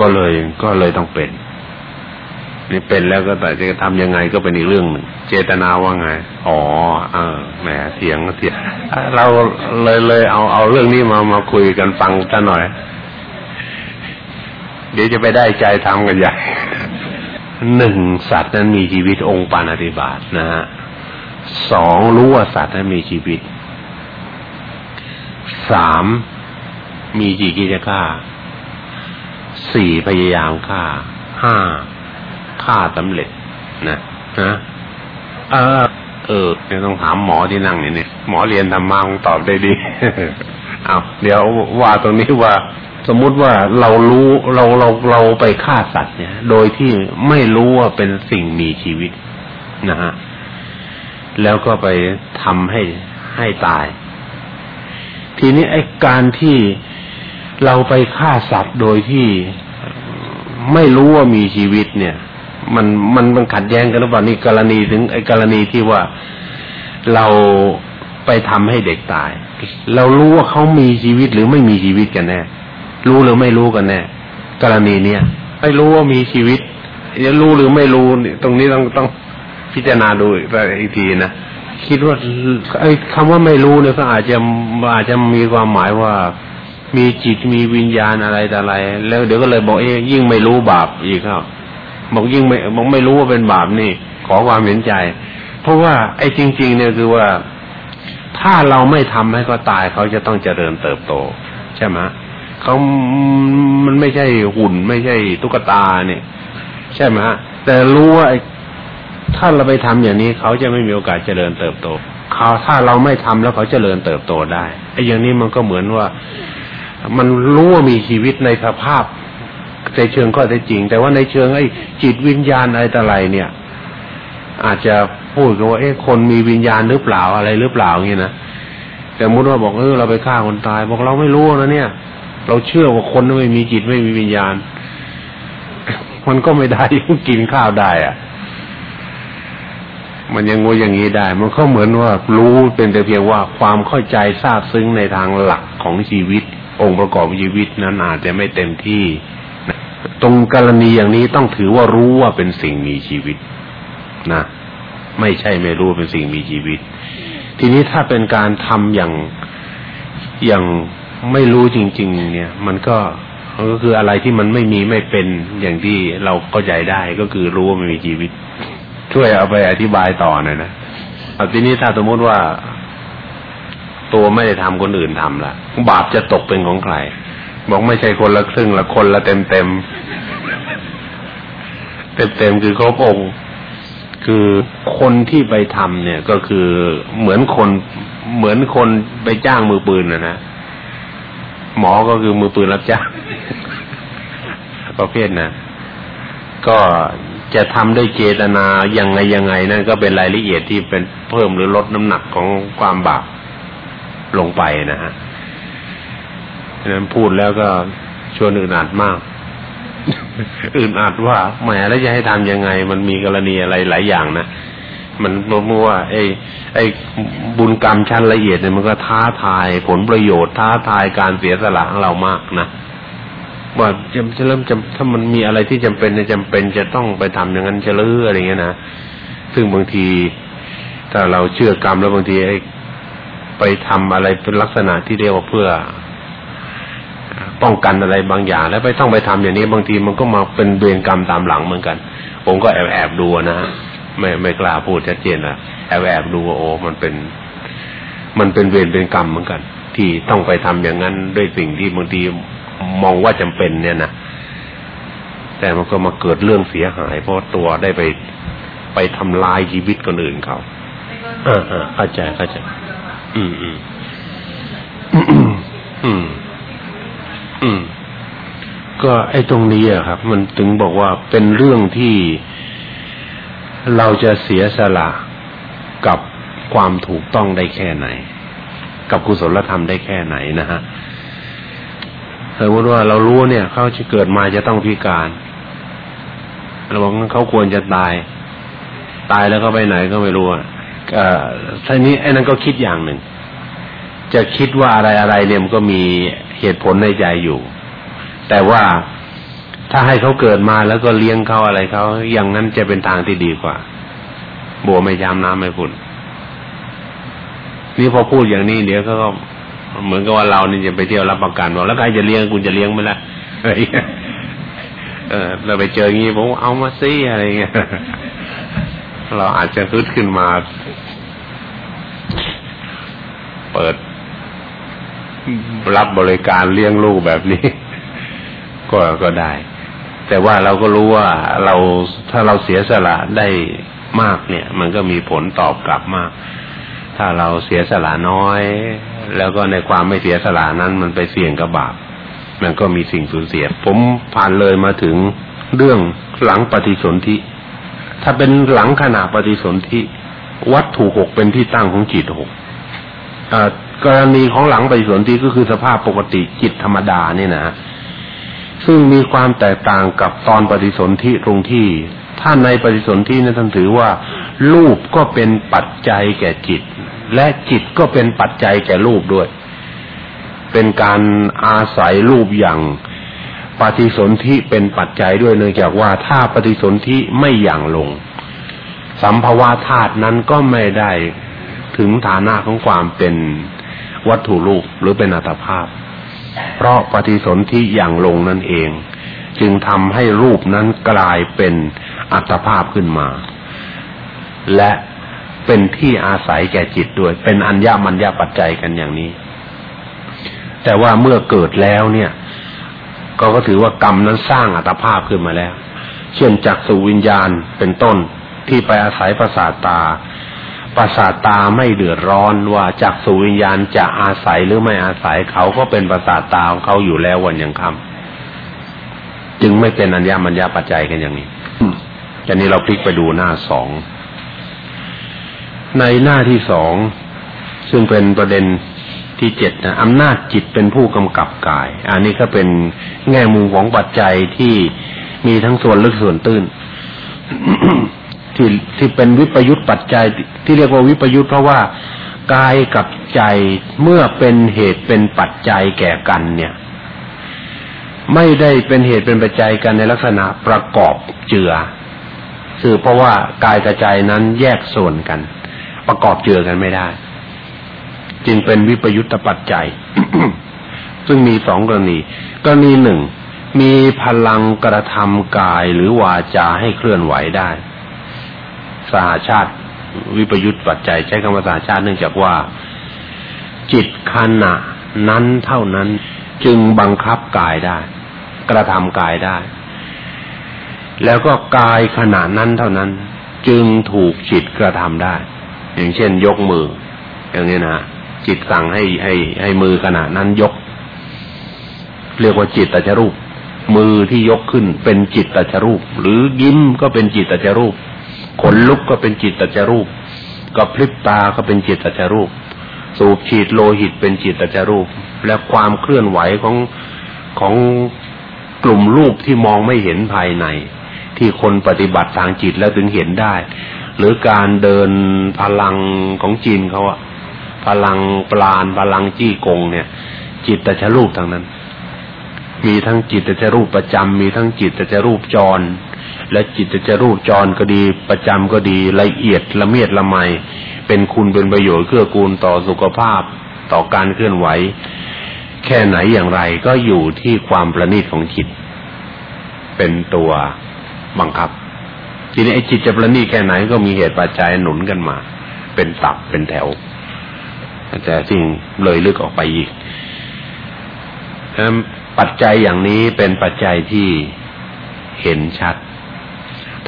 ก็เลยก็เลยต้องเป็นนี่เป็นแล้วก็แต่จะทำยังไงก็เป็นอีกเรื่องหนึ่งเจตนาว่าไง อ๋อเออแหมเสียงเสียงเราเลยเลยเอาเอาเรื่องนี้มามาคุยกันฟังกันหน่อย เดี๋ยวจะไปได้ใจทำกันใหญ่หนึ่งสัตว์นั้นมีชีวิตองค์ปานาติบาตนะฮะสองรู้ว่าสัตว์นั้นมีชีวิตสามมีจีกิจฆ่า สี่พยายามฆ่าห้าฆ่าสำเร็จนะนะเออ เออเนี่ยต้องถามหมอที่นั่งเนี่ยหมอเรียนธรรมะคงตอบได้ดีเอาเดี๋ยวว่าตรงนี้ว่า สมมุติว่าเรารู้เราเราเราไปฆ่าสัตว์เนี่ย โดยที่ไม่รู้ว่าเป็นสิ่งมีชีวิตนะฮะแล้วก็ไปทำให้ให้ตาย ทีนี้ไอ้การที่ เราไปฆ่าสัตว์โดยที่ไม่รู้ว่ามีชีวิตเนี่ย มันมันมันขัดแย้งกันหรือเปล่านี่กรณีถึงไอ้กรณีที่ว่าเราไปทำให้เด็กตาย เรารู้ว่าเขามีชีวิตหรือไม่มีชีวิตกันแน่รู้หรือไม่รู้กันแน่กรณีเนี้ยไม่รู้ว่ามีชีวิตจะรู้หรือไม่รู้ตรงนี้ต้องต้องพิจารณาดูอีกทีนะคิดว่าไอ้คำว่าไม่รู้เนี่ยก็อาจจะอาจจะมีความหมายว่า มีจิตมีวิญญาณอะไรแต่อะไร แล้วเดี๋ยวก็เลยบอกเอ้ยิ่งไม่รู้บาปอีกครับบอกยิ่งไม่บอกไม่รู้ว่าเป็นบาปนี่ ขอความเห็นใจ เพราะว่าไอ้จริง ๆ เนี่ยคือว่าถ้าเราไม่ทำให้เขาตายเขาจะต้องเจริญเติบโต ใช่ไหมเขามันไม่ใช่หุ่นไม่ใช่ตุ๊กตาเนี่ย ใช่ไหมฮะแต่รู้ว่าถ้าเราไปทำอย่างนี้เขาจะไม่มีโอกาสเจริญเติบโตเขาถ้าเราไม่ทำแล้วเขาเจริญเติบโตได้ไอ้อย่างนี้มันก็เหมือนว่า มันรู้ว่ามีชีวิตในสภาพในเชิงข้อเท็จจริง แต่ว่าในเชิงไอ้จิตวิญญาณอะไรต่ออะไรเนี่ย อาจจะพูดกันว่าเอ๊ะคนมีวิญญาณหรือเปล่าอะไรหรือเปล่าอย่างนี้นะแต่มุดว่าบอกเออเราไปฆ่าคนตาย บอกเราไม่รู้นะเนี่ย เราเชื่อว่าคนไม่มีจิตไม่มีวิญญาณ มันก็ไม่ได้กินข้าวได้อะมันยังงูอย่างนี้ได้ มันก็เหมือนว่ารู้เป็นแต่เพียงว่าความเข้าใจทราบซึ้งในทางหลักของชีวิต องค์ประกอบชีวิตนั้นอาจจะไม่เต็มที่ ตรงกรณีอย่างนี้ต้องถือว่ารู้ว่าเป็นสิ่งมีชีวิตนะไม่ใช่ไม่รู้เป็นสิ่งมีชีวิต ทีนี้ถ้าเป็นการทำอย่างอย่างไม่รู้จริง ๆ เนี่ย มันก็มันก็คืออะไรที่มันไม่มีไม่เป็นอย่างที่เราเข้าใจได้ก็คือรู้ว่ามันมีชีวิต ช่วยเอาไปอธิบายต่อหน่อยนะเอาทีนี้ถ้าสมมติว่า ตัวไม่ได้ทำคนอื่นทำละบาปจะตกเป็นของใคร บอกไม่ใช่คนละครึ่งละคนละเต็มเต็มเต็มเต็มคือครบองค์คือคนที่ไปทำเนี่ยก็คือเหมือนคนเหมือนคนไปจ้างมือปืนนะนะหมอก็คือมือปืนรับจ้างประเภทนะก็จะทำด้วยเจตนายังไงยังไงนั่นก็เป็นรายละเอียดที่เป็นเพิ่มหรือลดน้ำหนักของความบาป ลงไปนะฮะฉะนั้นพูดแล้วก็ชวนอื่นอาดมาก อื่นอาดว่าแหมแล้วจะให้ทำยังไง มันมีกรณีอะไรหลายอย่างนะมันมัวไอ้ไอ้บุญกรรมชั้นละเอียดเนี่ยมันก็ท้าทายผลประโยชน์ท้าทายการเสียสละของเรามากนะว่าจะจะเริ่มจำถ้ามันมีอะไรที่จำเป็นจะจำเป็นจะต้องไปทำอย่างนั้นจะเลืออะไรเงี้ยนะซึ่งบางที ถ้าเราเชื่อกรรมแล้วบางทีไอ้ ไปทำอะไรเป็นลักษณะที่เรียกว่าเพื่อ ป้องกันอะไรบางอย่าง แล้วไปต้องไปทำอย่างนี้บางทีมันก็มาเป็นเวรกรรมตามหลังเหมือนกัน ผมก็แอบแอบดูนะฮะไม่ไม่กล้าพูดชัดเจนนะแอบแอบดูว่าโอ้มันเป็น มันเป็นเวรเป็นกรรมเหมือนกัน ที่ต้องไปทำอย่างนั้นด้วยสิ่งที่บางทีมองว่าจำเป็นเนี่ยนะแต่มันก็มาเกิดเรื่องเสียหาย เพราะตัวได้ไปไปทำลายชีวิตคนอื่นเขาอ่าอ่าเข้าใจเข้าใจ อืมอืมอืมอืมก็ไอ้ตรงนี้อะครับ มันถึงบอกว่าเป็นเรื่องที่เราจะเสียสละกับความถูกต้องได้แค่ไหน กับกุศลธรรมได้แค่ไหนนะฮะสมมติว่าเรารู้เนี่ยเขาจะเกิดมาจะต้องพิการเราบอกเขาควรจะตาย ตายแล้วก็ไปไหนก็ไม่รู้อะ ทีนี้ไอ้นั้นก็คิดอย่างหนึ่ง จะคิดว่าอะไรอะไรเนี่ยมันก็มีเหตุผลในใจอยู่ แต่ว่าถ้าให้เขาเกิดมาแล้วก็เลี้ยงเขาอะไรเขาอย่างนั้นจะเป็นทางที่ดีกว่า บัวไม่ยามน้ำไม่พุ่นนี่พอพูดอย่างนี้เดี๋ยวเขาก็เหมือนกับว่าเรานี่จะไปเที่ยวรับประกันบอกแล้วใครจะเลี้ยงคุณจะเลี้ยงไหมล่ะเออเราไปเจออย่างนี้ผมเอามาซิอะไรเงี้ย เราอาจจะฮึดขึ้นมา เปิด รับบริการเลี้ยงลูกแบบนี้ ก็ก็ได้ แต่ว่าเราก็รู้ว่าเราถ้าเราเสียสละได้มากเนี่ย มันก็มีผลตอบกลับมาก ถ้าเราเสียสละน้อย แล้วก็ในความไม่เสียสละนั้น มันไปเสี่ยงกับบาปมันก็มีสิ่งสูญเสีย ผมผ่านเลยมาถึงเรื่องหลังปฏิสนธิ ถ้าเป็นหลังขณะปฏิสนธิวัตถุหกเป็นที่ตั้งของจิตหกกรณีของหลังปฏิสนธิก็คือสภาพปกติจิตธรรมดาเนี่ยนะซึ่งมีความแตกต่างกับตอนปฏิสนธิตรงที่ถ้านในปฏิสนธินั้นท่านถือว่า รูปก็เป็นปัจจัยแก่จิต และจิตก็เป็นปัจจัยแก่รูปด้วย เป็นการอาศัยรูปอย่าง ปฏิสนธิเป็นปัจจัยด้วยเนื่องจากว่าถ้าปฏิสนธิไม่อย่างลง สัมภวะธาตุนั้นก็ไม่ได้ถึงฐานะของความเป็นวัตถุรูปหรือเป็นอัตภาพ เพราะปฏิสนธิอย่างลงนั่นเอง จึงทำให้รูปนั้นกลายเป็นอัตภาพขึ้นมา และเป็นที่อาศัยแก่จิตด้วย เป็นอัญญามัญญาปัจจัยกันอย่างนี้ แต่ว่าเมื่อเกิดแล้วเนี่ย ก็ก็ถือว่ากรรมนั้นสร้างอัตภาพขึ้นมาแล้ว เช่นจักสุวิญญาณเป็นต้นที่ไปอาศัยประสาทตา ประสาทตาไม่เดือดร้อนว่าจักสุวิญญาณจะอาศัยหรือไม่อาศัยเขาก็เป็นประสาทตาของเขาอยู่แล้ววันยังคำจึงไม่เป็นอัญญามัญญาปัจจัยกันอย่างนี้อันนี้เราพลิกไปดูหน้าสองในหน้าที่สองซึ่งเป็นประเด็น ที่เจ็ดนะอำนาจจิตเป็นผู้กำกับกาย อันนี้ก็เป็นแง่มุมของปัจจัยที่มีทั้งส่วนลึกส่วนตื้นที่ที่เป็นวิปยุตปัจจัยที่เรียกว่าวิปยุตเพราะว่ากายกับใจเมื่อเป็นเหตุเป็นปัจจัยแก่กันเนี่ย ไม่ได้เป็นเหตุเป็นปัจจัยกันในลักษณะประกอบเจือคือเพราะว่ากายกับใจนั้นแยกส่วนกัน ประกอบเจือกันไม่ได้ จึงเป็นวิปยุตตปัจจัย ซึ่งมีสองกรณี กรณีหนึ่งมีพลังกระทำกายหรือวาจาให้เคลื่อนไหวได้ สหาชาติ วิปยุตปัจจัย ใช้คำว่าสหาชาติเนื่องจากว่า จิตขณะนั้นเท่านั้นจึงบังคับกายได้ กระทำกายได้ แล้วก็กายขณะนั้นเท่านั้น จึงถูกจิตกระทำได้ อย่างเช่น ยกมือ อย่างนี้นะ จิตสั่งให้ให้ให้มือขณะนั้นยก เรียกว่าจิตตจรูป มือที่ยกขึ้นเป็นจิตตจรูป หรือยิ้มก็เป็นจิตตจรูปขนลุกก็เป็นจิตตจรูปก็พลิบตาก็เป็นจิตตจรูป สูบฉีดโลหิตเป็นจิตตจรูป และความเคลื่อนไหวของของกลุ่มรูปที่มองไม่เห็นภายใน ที่คนปฏิบัติทางจิตแล้วถึงเห็นได้ หรือการเดินพลังของจีนเขาอะ พลังปราณพลังจี้กงเนี่ย จิตตชรูปทางนั้น มีทั้งจิตตชรูปประจำมีทั้งจิตตชรูปจร และจิตตชรูปจรก็ดีประจำก็ดีละเอียดละเมียดละไมเป็นคุณเป็นประโยชน์เกื้อกูลต่อสุขภาพต่อการเคลื่อนไหว แค่ไหนอย่างไรก็อยู่ที่ความประณีตของจิต เป็นตัวบังคับ ทีนี้ไอ้จิตจะประณีตแค่ไหนก็มีเหตุปัจจัยหนุนกันมา เป็นตับเป็นแถว แต่สิ่งเลยลึกออกไปอีกปัจจัยอย่างนี้เป็นปัจจัยที่เห็นชัด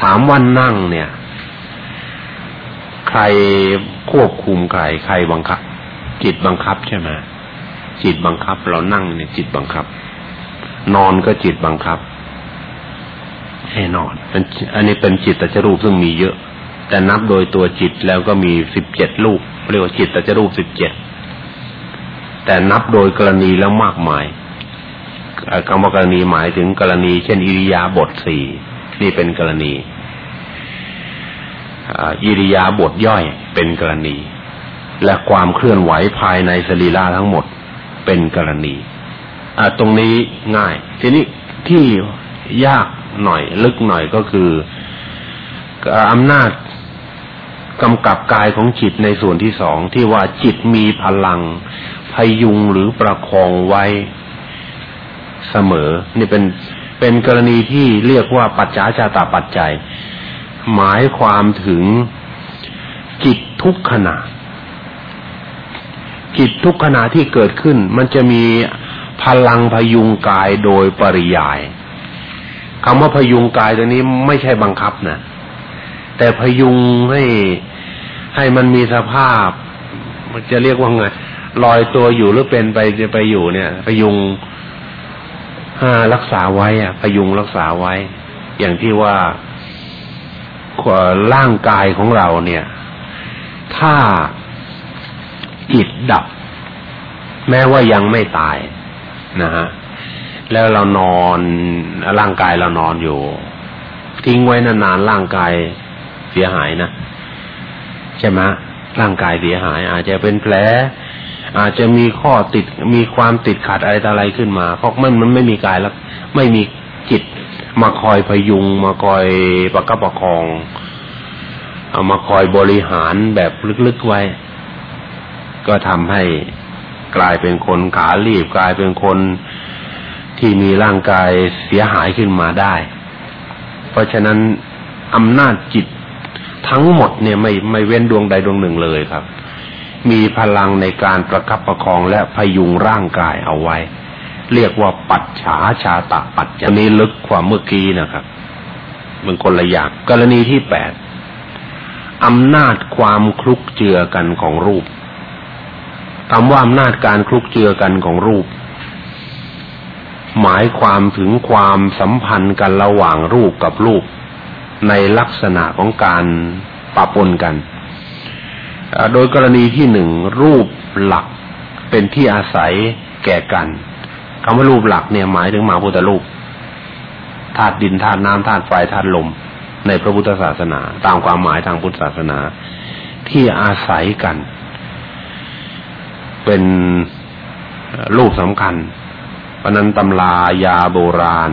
ถามว่านั่งเนี่ย ใครควบคุมใครใครบังคับ จิตบังคับใช่ไหมจิตบังคับ เรานั่งเนี่ยจิตบังคับ นอนก็จิตบังคับแน่นอนอันนี้เป็นจิตตจรูปซึ่งมีเยอะ แต่นับโดยตัวจิตแล้วก็มีสิบเจ็ดรูปเรียกว่าจิตแต่จะรูปสิบเจ็ดแต่นับโดยกรณีแล้วมากมายคำว่ากรณีหมายถึงกรณี เช่น อิริยาบถสี่นี่เป็นกรณีอิริยาบถย่อยเป็นกรณี และความเคลื่อนไหวภายในสรีระทั้งหมดเป็นกรณีตรงนี้ง่าย ทีนี้ที่ยากหน่อยลึกหน่อยก็คืออำนาจ กำกับกายของจิตในส่วนที่สองที่ว่าจิตมีพลังพยุงหรือประคองไว้เสมอ นี่เป็นเป็นกรณีที่เรียกว่าปัจจาชาตาปัจจัย หมายความถึงจิตทุกขณะจิตทุกขณะที่เกิดขึ้น มันจะมีพลังพยุงกายโดยปริยายคำว่าพยุงกายตัวนี้ไม่ใช่บังคับนะแต่พยุงให้ ให้มันมีสภาพ มันจะเรียกว่าไงลอยตัวอยู่หรือเป็นไปจะไปอยู่เนี่ยพยุงหารักษาไว้อะพยุงรักษาไว้ อย่างที่ว่าร่างกายของเราเนี่ย ถ้าจิตดับ แม้ว่ายังไม่ตายนะฮะแล้วเรานอนร่างกายเรานอนอยู่ ทิ้งไว้นานๆร่างกายเสียหายนะ ใช่ไหมร่างกายเสียหาย อาจจะเป็นแผล อาจจะมีข้อติดมีความติดขัดอะไรต่ออะไรขึ้นมา เพราะมันมันไม่มีกายแล้วไม่มีจิตมาคอยพยุง มาคอยประคับประคองเอามาคอยบริหารแบบลึกๆไว้ ก็ทำให้กลายเป็นคนขาลีบกลายเป็นคนที่มีร่างกายเสียหายขึ้นมาได้ เพราะฉะนั้นอำนาจจิต ทั้งหมดเนี่ยไม่ไม่เว้นดวงใดดวงหนึ่งเลยครับ มีพลังในการประคับประคองและพยุงร่างกายเอาไว้ เรียกว่าปัจฉาชาตะปัจจานี้ลึกกว่าเมื่อกี้นะครับมันคนละอย่างกรณีที่แปดอำนาจความคลุกเจือกันของรูปคำว่าอำนาจการคลุกเจือกันของรูป หมายความถึงความสัมพันธ์กันระหว่างรูปกับรูป ในลักษณะของการปะปนกัน โดยกรณีที่หนึ่งรูปหลักเป็นที่อาศัยแก่กันคำว่ารูปหลักเนี่ยหมายถึงมหาพุทธรูปธาตุดินธาตุน้ำธาตุไฟธาตุลม ในพระพุทธศาสนา ตามความหมายทางพุทธศาสนาที่อาศัยกัน เป็นรูปสำคัญเพราะนั้นตำรายาโบราณ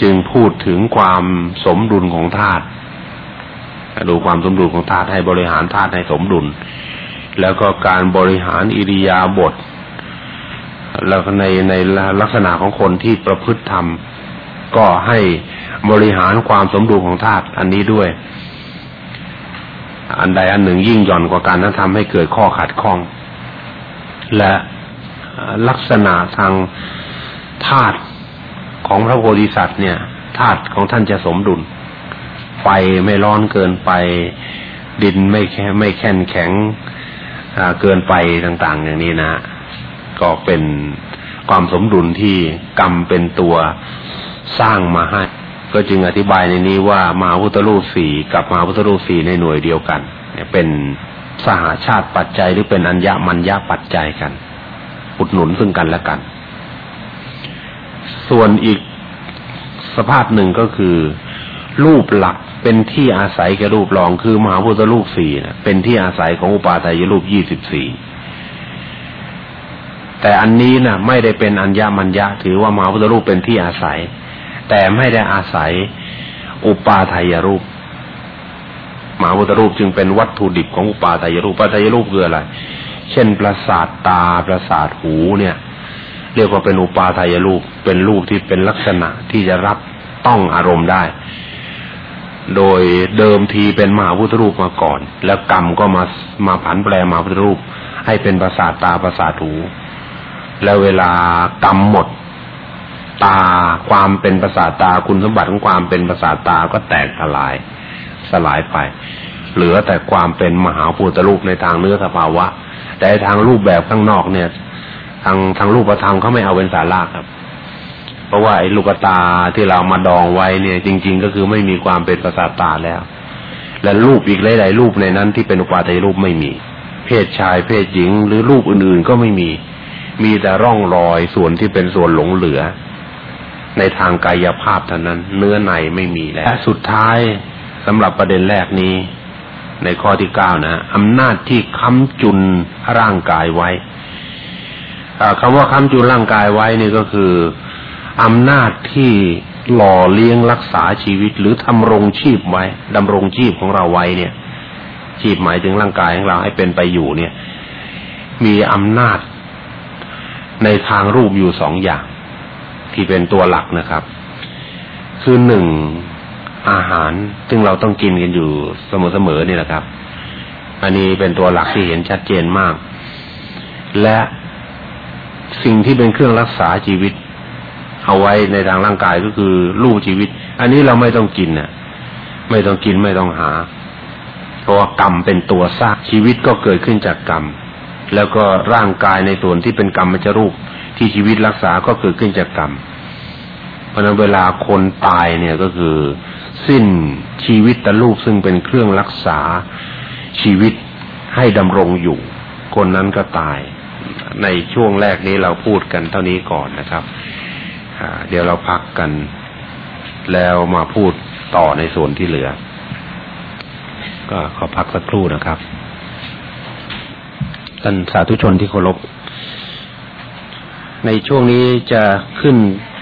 จึงพูดถึงความสมดุลของธาตุดูความสมดุลของธาตุให้บริหารธาตุให้สมดุล แล้วก็การบริหารอิริยาบถแล้วในในลักษณะของคนที่ประพฤติธรรม ก็ให้บริหารความสมดุลของธาตุอันนี้ด้วย อันใดอันหนึ่งยิ่งหย่อนกว่ากันนั้นทำให้เกิดข้อขัดข้อง และลักษณะทางธาตุ ของพระโพธิสัตว์เนี่ยธาตุของท่านจะสมดุล ไฟไม่ร้อนเกินไป ดินไม่แค่ไม่แข็งแข็งเกินไปต่าง ๆ อย่างนี้นะ ก็เป็นความสมดุลที่กรรมเป็นตัวสร้างมาให้ ก็จึงอธิบายในนี้ว่ามาพุทธรูปสี่กับมาพุทธรูปสี่ในหน่วยเดียวกันเนี่ยเป็นสหาชาติปัจจัยหรือเป็นอัญญมัญญาปัจจัยกันอุดหนุนซึ่งกันและกัน ส่วนอีกสภาพหนึ่งก็คือ รูปหลักเป็นที่อาศัยแก่รูปรองคือมหาพุทธรูปสี่นะเป็นที่อาศัยของอุปาทายรูปยี่สิบสี่แต่อันนี้นะไม่ได้เป็นอัญญามัญญาถือว่ามหาพุทธรูปเป็นที่อาศัย แต่ไม่ได้อาศัยอุปาทายรูปมหาพุทธรูปจึงเป็นวัตถุดิบของอุปาทายรูปอุปาทายรูปคืออะไร เช่นประสาทตาประสาทหูเนี่ย เรียกว่าเป็นอุปาทายรูปเป็นรูปที่เป็นลักษณะที่จะรับต้องอารมณ์ได้ โดยเดิมทีเป็นมหาพุทธรูปมาก่อน แล้วกรรมก็มามาผันแปลมหาพุทธรูป ให้เป็นประสาทตาประสาทหูแล้วเวลากรรมหมด ตาความเป็นประสาทตาคุณสมบัติของความเป็นประสาทตาก็แตกทลาย สลายไป เหลือแต่ความเป็นมหาภูตรูปในทางเนื้อสภาวะ แต่ทางรูปแบบข้างนอกเนี่ย ทางทางรูปธรรมเขาไม่เอาเป็นสาระครับ เพราะว่าไอ้ลูกตาที่เรามาดองไว้เนี่ย จริง ๆ ก็คือไม่มีความเป็นประสาทตาแล้ว และรูปอีกหลายๆรูปในนั้นที่เป็นอุปาทายรูปไม่มี เพศชาย เพศหญิง หรือรูปอื่นๆก็ไม่มี มีแต่ร่องรอยส่วนที่เป็นส่วนหลงเหลือ ในทางกายภาพเท่านั้น เนื้อในไม่มีแล้วสุดท้ายสำหรับประเด็นแรกนี้ในข้อที่เก้านะอำนาจที่ค้ำจุนร่างกายไว้ คำว่าค้ำจุนร่างกายไว้นี่ก็คืออำนาจที่หล่อเลี้ยงรักษาชีวิต หรือทำรงชีพไว้ดำรงชีพของเราไว้เนี่ย ชีพหมายถึงร่างกายของเราให้เป็นไปอยู่เนี่ย มีอำนาจในทางรูปอยู่สองอย่าง ที่เป็นตัวหลักนะครับ คือหนึ่งอาหารซึ่งเราต้องกินกันอยู่เสมอๆนี่แหละครับ อันนี้เป็นตัวหลักที่เห็นชัดเจนมาก และ สิ่งที่เป็นเครื่องรักษาชีวิต เอาไว้ในทางร่างกายก็คือลู่ชีวิต อันนี้เราไม่ต้องกินน่ะ ไม่ต้องกินไม่ต้องหา เพราะว่ากรรมเป็นตัวสร้างชีวิตก็เกิดขึ้นจากกรรม แล้วก็ร่างกายในส่วนที่เป็นกรรมมันจะรูปที่ชีวิตรักษาก็เกิดขึ้นจากกรรม เพราะนั้นเวลาคนตายเนี่ยก็คือ สิ้นชีวิตตะลูกซึ่งเป็นเครื่องรักษาชีวิตให้ดำรงอยู่ คนนั้นก็ตาย ในช่วงแรกนี้เราพูดกันเท่านี้ก่อนนะครับเดี๋ยวเราพักกัน แล้วมาพูดต่อในส่วนที่เหลือ ก็ขอพักสักครู่นะครับท่านสาธุชนที่เคารพในช่วงนี้จะขึ้น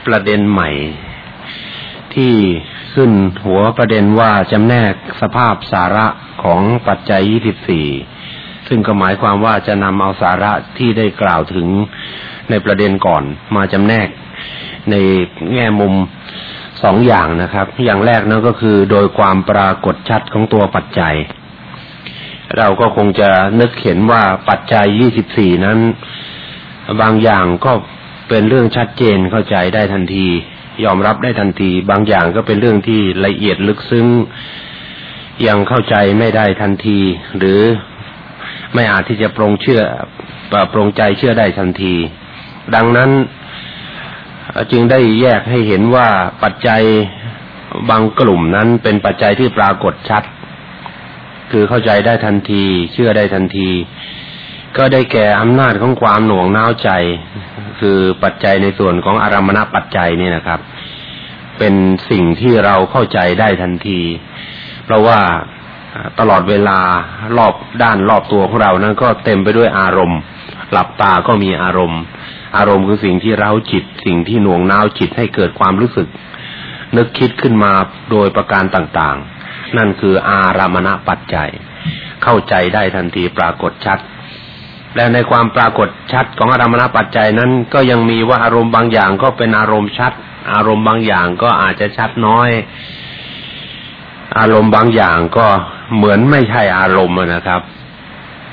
ประเด็นใหม่ ที่ขึ้นหัวประเด็นว่าจำแนกสภาพสาระของปัจจัย 24 ซึ่งก็หมายความว่าจะนำเอาสาระที่ได้กล่าวถึงในประเด็นก่อนมาจำแนกในแง่มุมสองอย่างนะครับ อย่างแรกนั่นก็คือโดยความปรากฏชัดของตัวปัจจัย เราก็คงจะนึกเห็นว่าปัจจัย24นั้น บางอย่างก็เป็นเรื่องชัดเจนเข้าใจได้ทันที ยอมรับได้ทันที บางอย่างก็เป็นเรื่องที่ละเอียดลึกซึ้งยังเข้าใจไม่ได้ทันที หรือ ไม่อาจที่จะปรงเชื่อปรงใจเชื่อได้ทันที ดังนั้นจึงได้แยกให้เห็นว่าปัจจัยบางกลุ่มนั้นเป็นปัจจัยที่ปรากฏชัด คือเข้าใจได้ทันที เชื่อได้ทันที ก็ได้แก่อำนาจของความหน่วงน้าวใจ คือปัจจัยในส่วนของอารมณปัจจัยนี่นะครับ เป็นสิ่งที่เราเข้าใจได้ทันที เพราะว่า ตลอดเวลารอบด้านรอบตัวของเรานั้นก็เต็มไปด้วยอารมณ์ หลับตาก็มีอารมณ์ อารมณ์คือสิ่งที่เร้าจิต สิ่งที่หน่วงน้าวจิตให้เกิดความรู้สึก นึกคิดขึ้นมาโดยประการต่างๆ นั่นคืออารามณปัจจัย เข้าใจได้ทันทีปรากฏชัด และในความปรากฏชัดของอารามณปัจจัยนั้นก็ยังมีว่าอารมณ์บางอย่างก็เป็นอารมณ์ชัด อารมณ์บางอย่างก็อาจจะชัดน้อย อารมณ์บางอย่างก็ เหมือนไม่ใช่อารมณ์นะครับ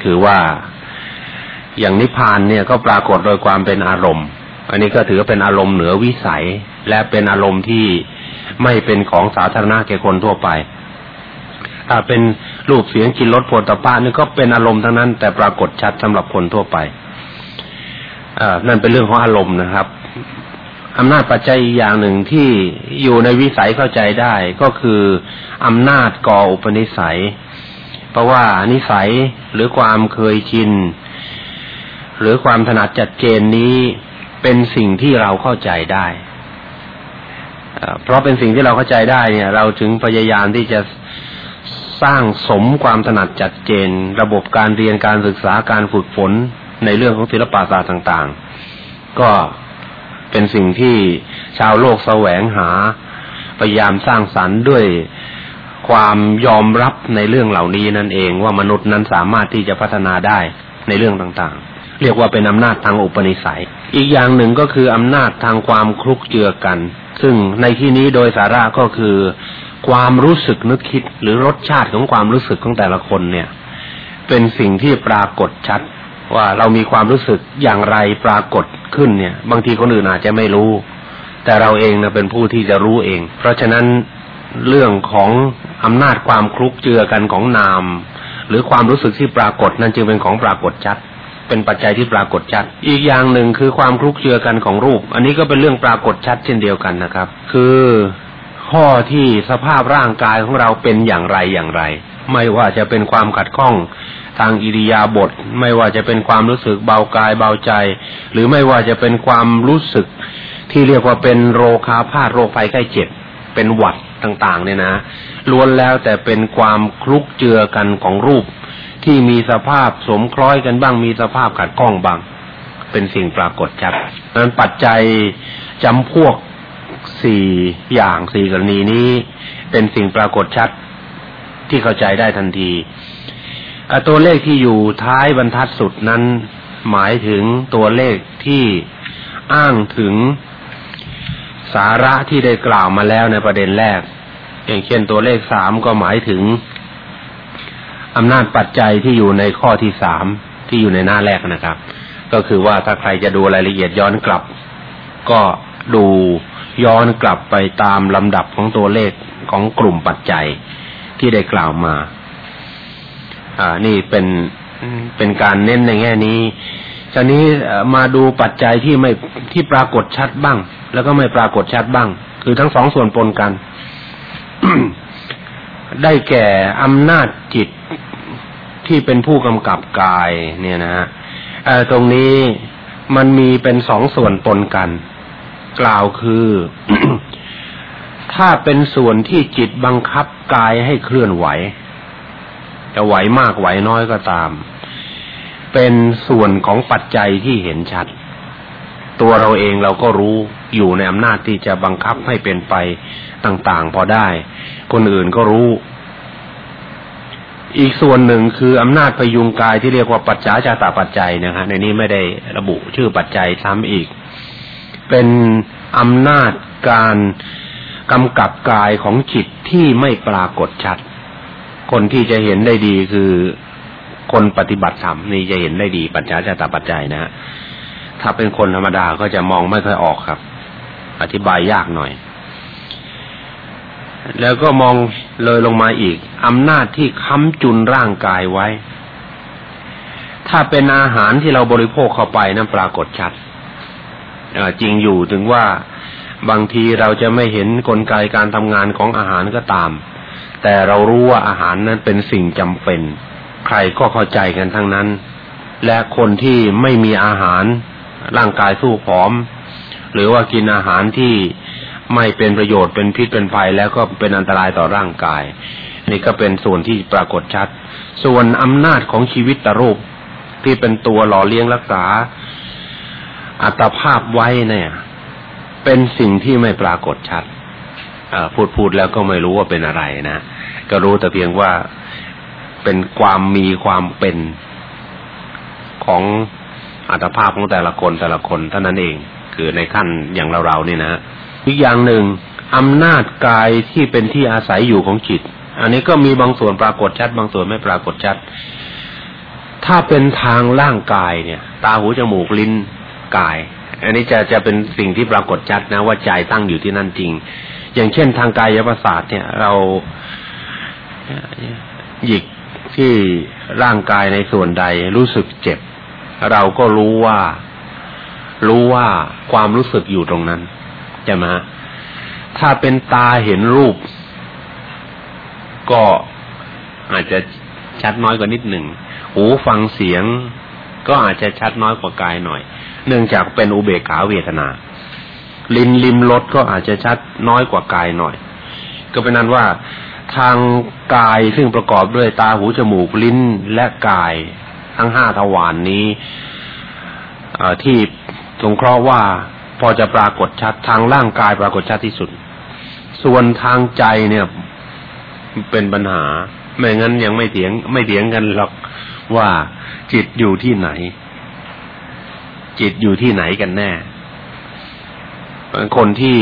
คือว่าอย่างนิพพานเนี่ยก็ปรากฏโดยความเป็นอารมณ์ อันนี้ก็ถือเป็นอารมณ์เหนือวิสัย และเป็นอารมณ์ที่ไม่เป็นของสาธารณะแก่คนทั่วไป ถ้าเป็นรูปเสียงกินรสโผฏฐะนี่ก็เป็นอารมณ์ทั้งนั้น แต่ปรากฏชัดสำหรับคนทั่วไปอ่านั่นเป็นเรื่องของอารมณ์นะครับ อำนาจปัจจัยอีกอย่างหนึ่งที่อยู่ในวิสัยเข้าใจได้ก็คืออำนาจก่ออุปนิสัย เพราะว่านิสัยหรือความเคยชิน หรือความถนัดจัดเจนนี้เป็นสิ่งที่เราเข้าใจได้ เพราะเป็นสิ่งที่เราเข้าใจได้เนี่ย เราถึงพยายามที่จะสร้างสมความถนัดจัดเจน ระบบการเรียนการศึกษาการฝึกฝนในเรื่องของศิลปศาสตร์ต่าง ๆ ก็ เป็นสิ่งที่ชาวโลกแสวงหา พยายามสร้างสรรค์ด้วยความยอมรับในเรื่องเหล่านี้นั่นเองว่ามนุษย์นั้นสามารถที่จะพัฒนาได้ในเรื่องต่างๆ เรียกว่าเป็นอำนาจทางอุปนิสัย อีกอย่างหนึ่งก็คืออำนาจทางความคลุกเจือกัน ซึ่งในที่นี้โดยสาระก็คือ ความรู้สึกนึกคิดหรือรสชาติของความรู้สึกของแต่ละคนเนี่ย เป็นสิ่งที่ปรากฏชัด ว่าเรามีความรู้สึกอย่างไรปรากฏขึ้นเนี่ย บางทีคนอื่นอาจจะไม่รู้ แต่เราเองนะเป็นผู้ที่จะรู้เอง เพราะฉะนั้นเรื่องของอำนาจความคลุกเจือกันของนาม หรือความรู้สึกที่ปรากฏนั่นจึงเป็นของปรากฏชัด เป็นปัจจัยที่ปรากฏชัด อีกอย่างหนึ่งคือความคลุกเจือกันของรูป อันนี้ก็เป็นเรื่องปรากฏชัดเช่นเดียวกันนะครับ คือข้อที่สภาพร่างกายของเราเป็นอย่างไรอย่างไร ไม่ว่าจะเป็นความขัดข้อง ทางอิริยาบถไม่ว่าจะเป็นความรู้สึกเบากายเบาใจ หรือไม่ว่าจะเป็นความรู้สึกที่เรียกว่าเป็นโรคาพาธโรคภัยไข้เจ็บ เป็นหวัดต่างๆเนี่ยนะล้วนแล้วแต่เป็นความคลุกเจือกันของรูป ที่มีสภาพสมคล้อยกันบ้างมีสภาพขัดข้องบ้าง เป็นสิ่งปรากฏชัดนั้นปัจจัยจำพวกสี่อย่างสี่กรณีนี้ เป็นสิ่งปรากฏชัดที่เข้าใจได้ทันที ตัวเลขที่อยู่ท้ายบรรทัดสุดนั้น หมายถึงตัวเลขที่อ้างถึงสาระที่ได้กล่าวมาแล้วในประเด็นแรก อย่างเช่นตัวเลขสามก็หมายถึงอำนาจปัจจัยที่อยู่ในข้อที่สามที่อยู่ในหน้าแรกนะครับ ก็คือว่าถ้าใครจะดูรายละเอียดย้อนกลับ ก็ดูย้อนกลับไปตามลำดับของตัวเลขของกลุ่มปัจจัยที่ได้กล่าวมา อ่านี่เป็นเป็นการเน้นในแง่นี้ทีนี้มาดูปัจจัยที่ไม่ที่ปรากฏชัดบ้าง แล้วก็ไม่ปรากฏชัดบ้าง คือทั้งสองส่วนปนกัน ได้แก่อำนาจจิตที่เป็นผู้กำกับกาย เนี่ยนะฮะตรงนี้มันมีเป็นสองส่วนปนกัน กล่าวคือ ถ้าเป็นส่วนที่จิตบังคับกายให้เคลื่อนไหว จะไหวมากไหวน้อยก็ตาม เป็นส่วนของปัจจัยที่เห็นชัด ตัวเราเองเราก็รู้อยู่ในอำนาจที่จะบังคับให้เป็นไปต่างๆ พอได้ คนอื่นก็รู้ อีกส่วนหนึ่งคืออำนาจพยุงกายที่เรียกว่าปัจจาจาตาปัจจัยนะฮะในนี้ไม่ได้ระบุชื่อปัจจัยซ้ำอีก เป็นอำนาจการกำกับกายของจิตที่ไม่ปรากฏชัด คนที่จะเห็นได้ดีคือคนปฏิบัติธรรมนี่จะเห็นได้ดี ปัจจาจาตาปัจจัยนะฮะถ้าเป็นคนธรรมดาก็จะมองไม่ค่อยออกครับ อธิบายยากหน่อย แล้วก็มองเลยลงมาอีกอำนาจที่ค้ำจุนร่างกายไว้ ถ้าเป็นอาหารที่เราบริโภคเข้าไปนั้นปรากฏชัดจริงอยู่ถึงว่าบางทีเราจะไม่เห็นนกลไกการทำงานของอาหารก็ตาม แต่เรารู้ว่าอาหารนั้นเป็นสิ่งจำเป็น ใครก็เข้าใจกันทั้งนั้น และคนที่ไม่มีอาหารร่างกายสู้ผอม หรือว่ากินอาหารที่ไม่เป็นประโยชน์เป็นพิษเป็นภัยแล้วก็เป็นอันตรายต่อร่างกาย นี่ก็เป็นส่วนที่ปรากฏชัด ส่วนอำนาจของชีวิตตรูปที่เป็นตัวหล่อเลี้ยงรักษา อัตภาพไว้เนี่ย เป็นสิ่งที่ไม่ปรากฏชัด พูดพูดแล้วก็ไม่รู้ว่าเป็นอะไรนะก็รู้แต่เพียงว่าเป็นความมีความเป็นของอัตภาพของแต่ละคนแต่ละคนเท่านั้นเอง คือในขั้นอย่างเราๆนี่นะอีกอย่างหนึ่งอำนาจกายที่เป็นที่อาศัยอยู่ของจิต อันนี้ก็มีบางส่วนปรากฏชัด บางส่วนไม่ปรากฏชัด ถ้าเป็นทางร่างกายเนี่ย ตาหูจมูกลิ้นกาย อันนี้จะจะเป็นสิ่งที่ปรากฏชัดนะว่าใจตั้งอยู่ที่นั่นจริง อย่างเช่นทางกายประสาทเนี่ย เราหยิกที่ร่างกายในส่วนใดรู้สึกเจ็บ เราก็รู้ว่า รู้ว่าความรู้สึกอยู่ตรงนั้นช่ไหมถ้าเป็นตาเห็นรูป ก็อาจจะชัดน้อยกว่านิดหนึ่ง หูฟังเสียง ก็อาจจะชัดน้อยกว่ากายหน่อย เนื่องจากเป็นอุเบกขาเวทนา ลิ้นลิมรสก็อาจจะชัดน้อยกว่ากายหน่อย ก็เป็นนั้นว่าทางกายซึ่งประกอบด้วยตาหูจมูกลิ้นและกายทั้งห้าทวารนนี้ที่สงเคราะห์ว่าพอจะปรากฏชัดทางร่างกายปรากฏชัดที่สุด ส่วนทางใจเนี่ยเป็นปัญหา ไม่งั้นยังไม่เถียงไม่เถียงกันหรอกว่าจิตอยู่ที่ไหน จิตอยู่ที่ไหนกันแน่ คนที่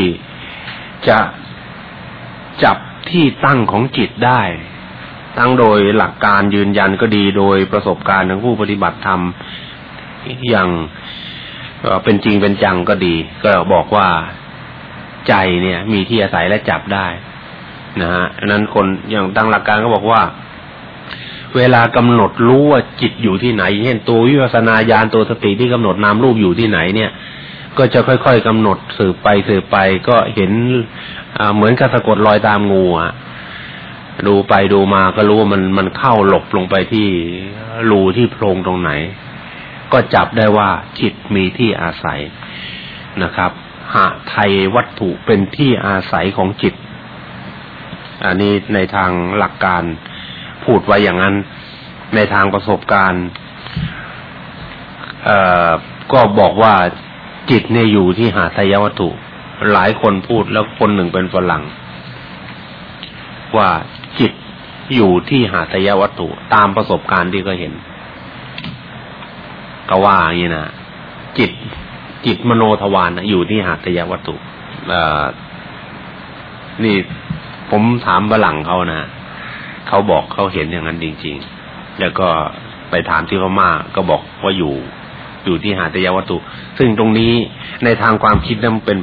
จะจับที่ตั้งของจิตได้ ทั้งโดยหลักการยืนยันก็ดีโดยประสบการณ์ของผู้ปฏิบัติธรรมอย่างเป็นจริงเป็นจังก็ดี ก็บอกว่าใจเนี่ย มีที่อาศัยและจับได้นะฮะนั้นคนอย่างตั้งหลักการก็บอกว่า เวลากำหนดรู้ว่าจิตอยู่ที่ไหนเช่นตัววิปัสนาญาณตัวสติที่กำหนดนามรูปอยู่ที่ไหนเนี่ย ก็จะค่อยๆกำหนดสืบไปสืบไปก็เห็นเหมือนกับสะกดรอยตามงูอะดูไปดูมาก็รู้ว่ามันมันเข้าหลบลงไปที่รูที่โพรงตรงไหน ก็จับได้ว่าจิตมีที่อาศัยนะครับหาไทยวัตถุเป็นที่อาศัยของจิต อันนี้ในทางหลักการพูดไว้อย่างนั้น ในทางประสบการณ์ก็บอกว่า จิตเนี่ยอยู่ที่หาไทยวัตถุ หลายคนพูดแล้วคนหนึ่งเป็นฝรั่ง ว่าจิตอยู่ที่หาทยวัตถุ ตามประสบการณ์ที่ก็เห็น ก็ว่าอย่างนี้นะจิต จิตมโนทวารนะอยู่ที่หาตยวัตถุนี่ผมถามบลังเขานะเขาบอกเขาเห็นอย่างนั้นจริง ๆ แล้วก็ไปถามที่พม่าก็บอกว่าอยู่ อยู่ที่หาตยวัตถุ ซึ่งตรงนี้ในทางความคิดนั้นเป็น